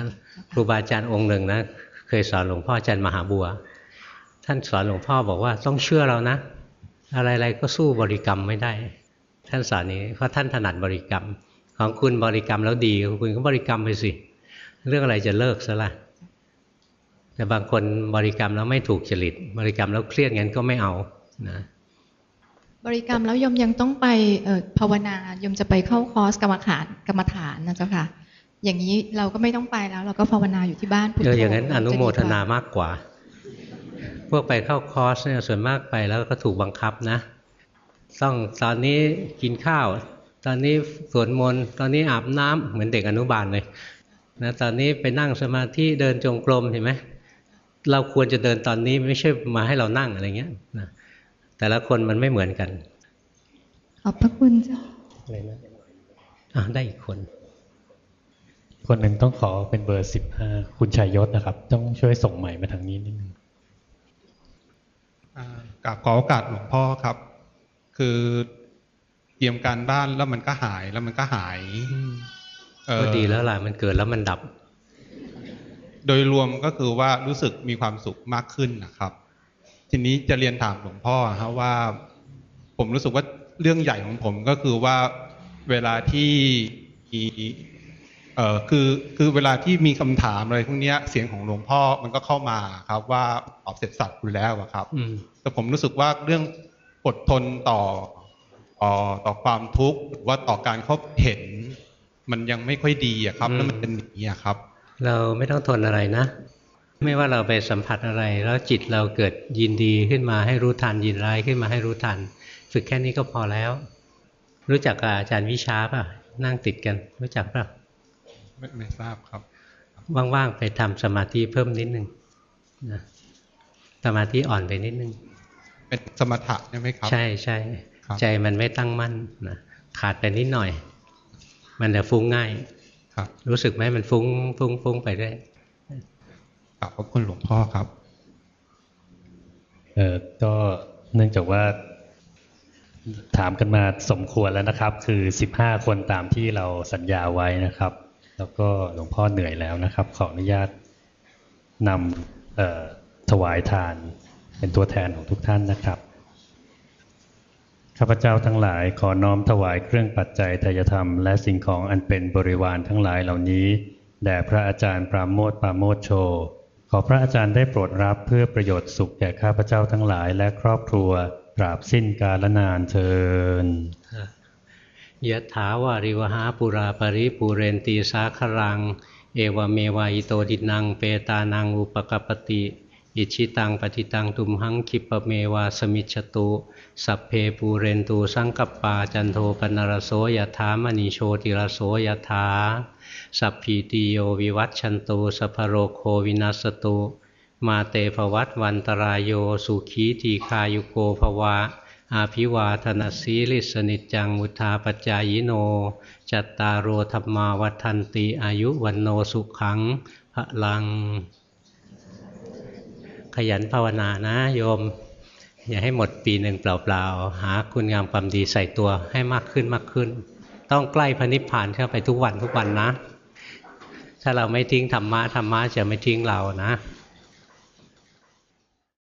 ครูบาอาจารย์องค์หนึ่งนะเคยสอนหลวงพ่ออาจารย์มหาบัว ท่านสอนหลวงพ่อบอกว่าต้องเชื่อเรานะ อะไรๆก็สู้บริกรรมไม่ได้ ท่านสอนนี้เพราะท่านถนัดบริกรรม ของคุณบริกรรมแล้วดีคุณก็บริกรรมไปสิ เรื่องอะไรจะเลิกซะละ แต่บางคนบริกรรมแล้วไม่ถูกจริต บริกรรมแล้วเครียดงั้นก็ไม่เอานะบริกรรมแล้วยมยังต้องไปเอ่อภาวนายมจะไปเข้าคอร์สกรรมฐานกรรมฐานนะเจ้าค่ะ อย่างนี้เราก็ไม่ต้องไปแล้ว เราก็ภาวนาอยู่ที่บ้านพุทเอโธออย่างนั้นอนุโมทนาจะดีกว่มากกว่า พวกไปเข้าคอร์สเนี่ยส่วนมากไปแล้วก็ถูกบังคับนะ ต้องตอนนี้กินข้าว ตอนนี้สวดมนต์ตอนนี้อาบน้ำเหมือนเด็กอนุบาลเลยนะตอนนี้ไปนั่งสมาธิเดินจงกรมเห็นไหม เราควรจะเดินตอนนี้ไม่ใช่มาให้เรานั่งอะไรเงี้ยนะแต่ละคนมันไม่เหมือนกัน ขอบพระคุณเจ้าอะไรนะอะได้อีกคน คนหนึ่งต้องขอเป็นเบอร์สิบห้าคุณชัยยศนะครับ ต้องช่วยส่งใหม่มาทางนี้นิดนึงอ่ากราบขอโอกาสหลวงพ่อครับ คือเตรียมการบ้านแล้วมันก็หายแล้วมันก็หายเอ่อก็ดีแล้วล่ะมันเกิดแล้วมันดับ โดยรวมก็คือว่ารู้สึกมีความสุขมากขึ้นนะครับ ทีนี้จะเรียนถามหลวงพ่อครับว่า ผมรู้สึกว่าเรื่องใหญ่ของผมก็คือว่าเวลาที่มีเอ่อคือคือเวลาที่มีคำถามอะไรพวกเนี้ยเสียงของหลวงพ่อมันก็เข้ามาครับว่าตอบเสร็จสับอยู่แล้วอะครับอืมแต่ผมรู้สึกว่าเรื่องอดทนต่อต่อต่อความทุกข์หรือว่าต่อการเขาเห็น มันยังไม่ค่อยดีอะครับ แล้วมันจะหนีอะครับ เราไม่ต้องทนอะไรนะ ไม่ว่าเราไปสัมผัสอะไร แล้วจิตเราเกิดยินดีขึ้นมาให้รู้ทัน ยินร้ายขึ้นมาให้รู้ทัน ฝึกแค่นี้ก็พอแล้ว รู้จักกับอาจารย์วิชาป่ะ นั่งติดกัน รู้จักป่ะไม่ไม่ทราบครับ ว่างๆไปทำสมาธิเพิ่มนิดนึงนะสมาธิอ่อนไปนิดนึง เป็นสมถะใช่ไหมครับ ใช่ใช่ครับใจมันไม่ตั้งมั่นนะขาดไปนิดหน่อย มันจะฟุ้งง่าย ครับ รู้สึกไหมมันฟุ้งฟุ้งฟุ้งไปเรื่อยกราบขอบคุณหลวงพ่อครับเออก็เนื่องจากว่าถามกันมาสมควรแล้วนะครับ คือ 15 คนตามที่เราสัญญาไว้นะครับ แล้วก็หลวงพ่อเหนื่อยแล้วนะครับ ขออนุญาตนำเอ่อถวายทานเป็นตัวแทนของทุกท่านนะครับ ข้าพเจ้าทั้งหลายขอน้อมถวายเครื่องปัจจัยทายธรรม และสิ่งของอันเป็นบริวารทั้งหลายเหล่านี้แด่พระอาจารย์ปราโมทปราโมทโช ขอพระอาจารย์ได้โปรดรับเพื่อประโยชน์สุขแก่ข้าพเจ้าทั้งหลายและครอบครัวตราบสิ้นกาลนานเทินยะถาวาริวหาปุราปริปูเรนตีสาครัง เอวเมวายโตดินังเปตานังอุปกปปติ อิชิตังปฏิตังตุมหังคิปะเมวาสมิจฉตุ สัพเพปูเรนตูสังกปาจันโทปนรโสยถามณีโชติรโสยถาสัพพีติโยวิวัตชันตุสัพโรโควินัสตุ มาเตภวัตวันตรายโยสุขีทีคายุโกภวะ อาภิวาธนาสีลิสนิจังมุทาปจายโน จัตตารโอธรรมาวัฏันติอายุวันโนสุขังพระลัง ขยันภาวนานะโยม อย่าให้หมดปีหนึ่งเปล่าๆ หาคุณงามความดีใส่ตัวให้มากขึ้นมากขึ้น ต้องใกล้พระนิพพานเข้าไปทุกวันทุกวันนะ ถ้าเราไม่ทิ้งธรรมะธรรมะจะไม่ทิ้งเรานะ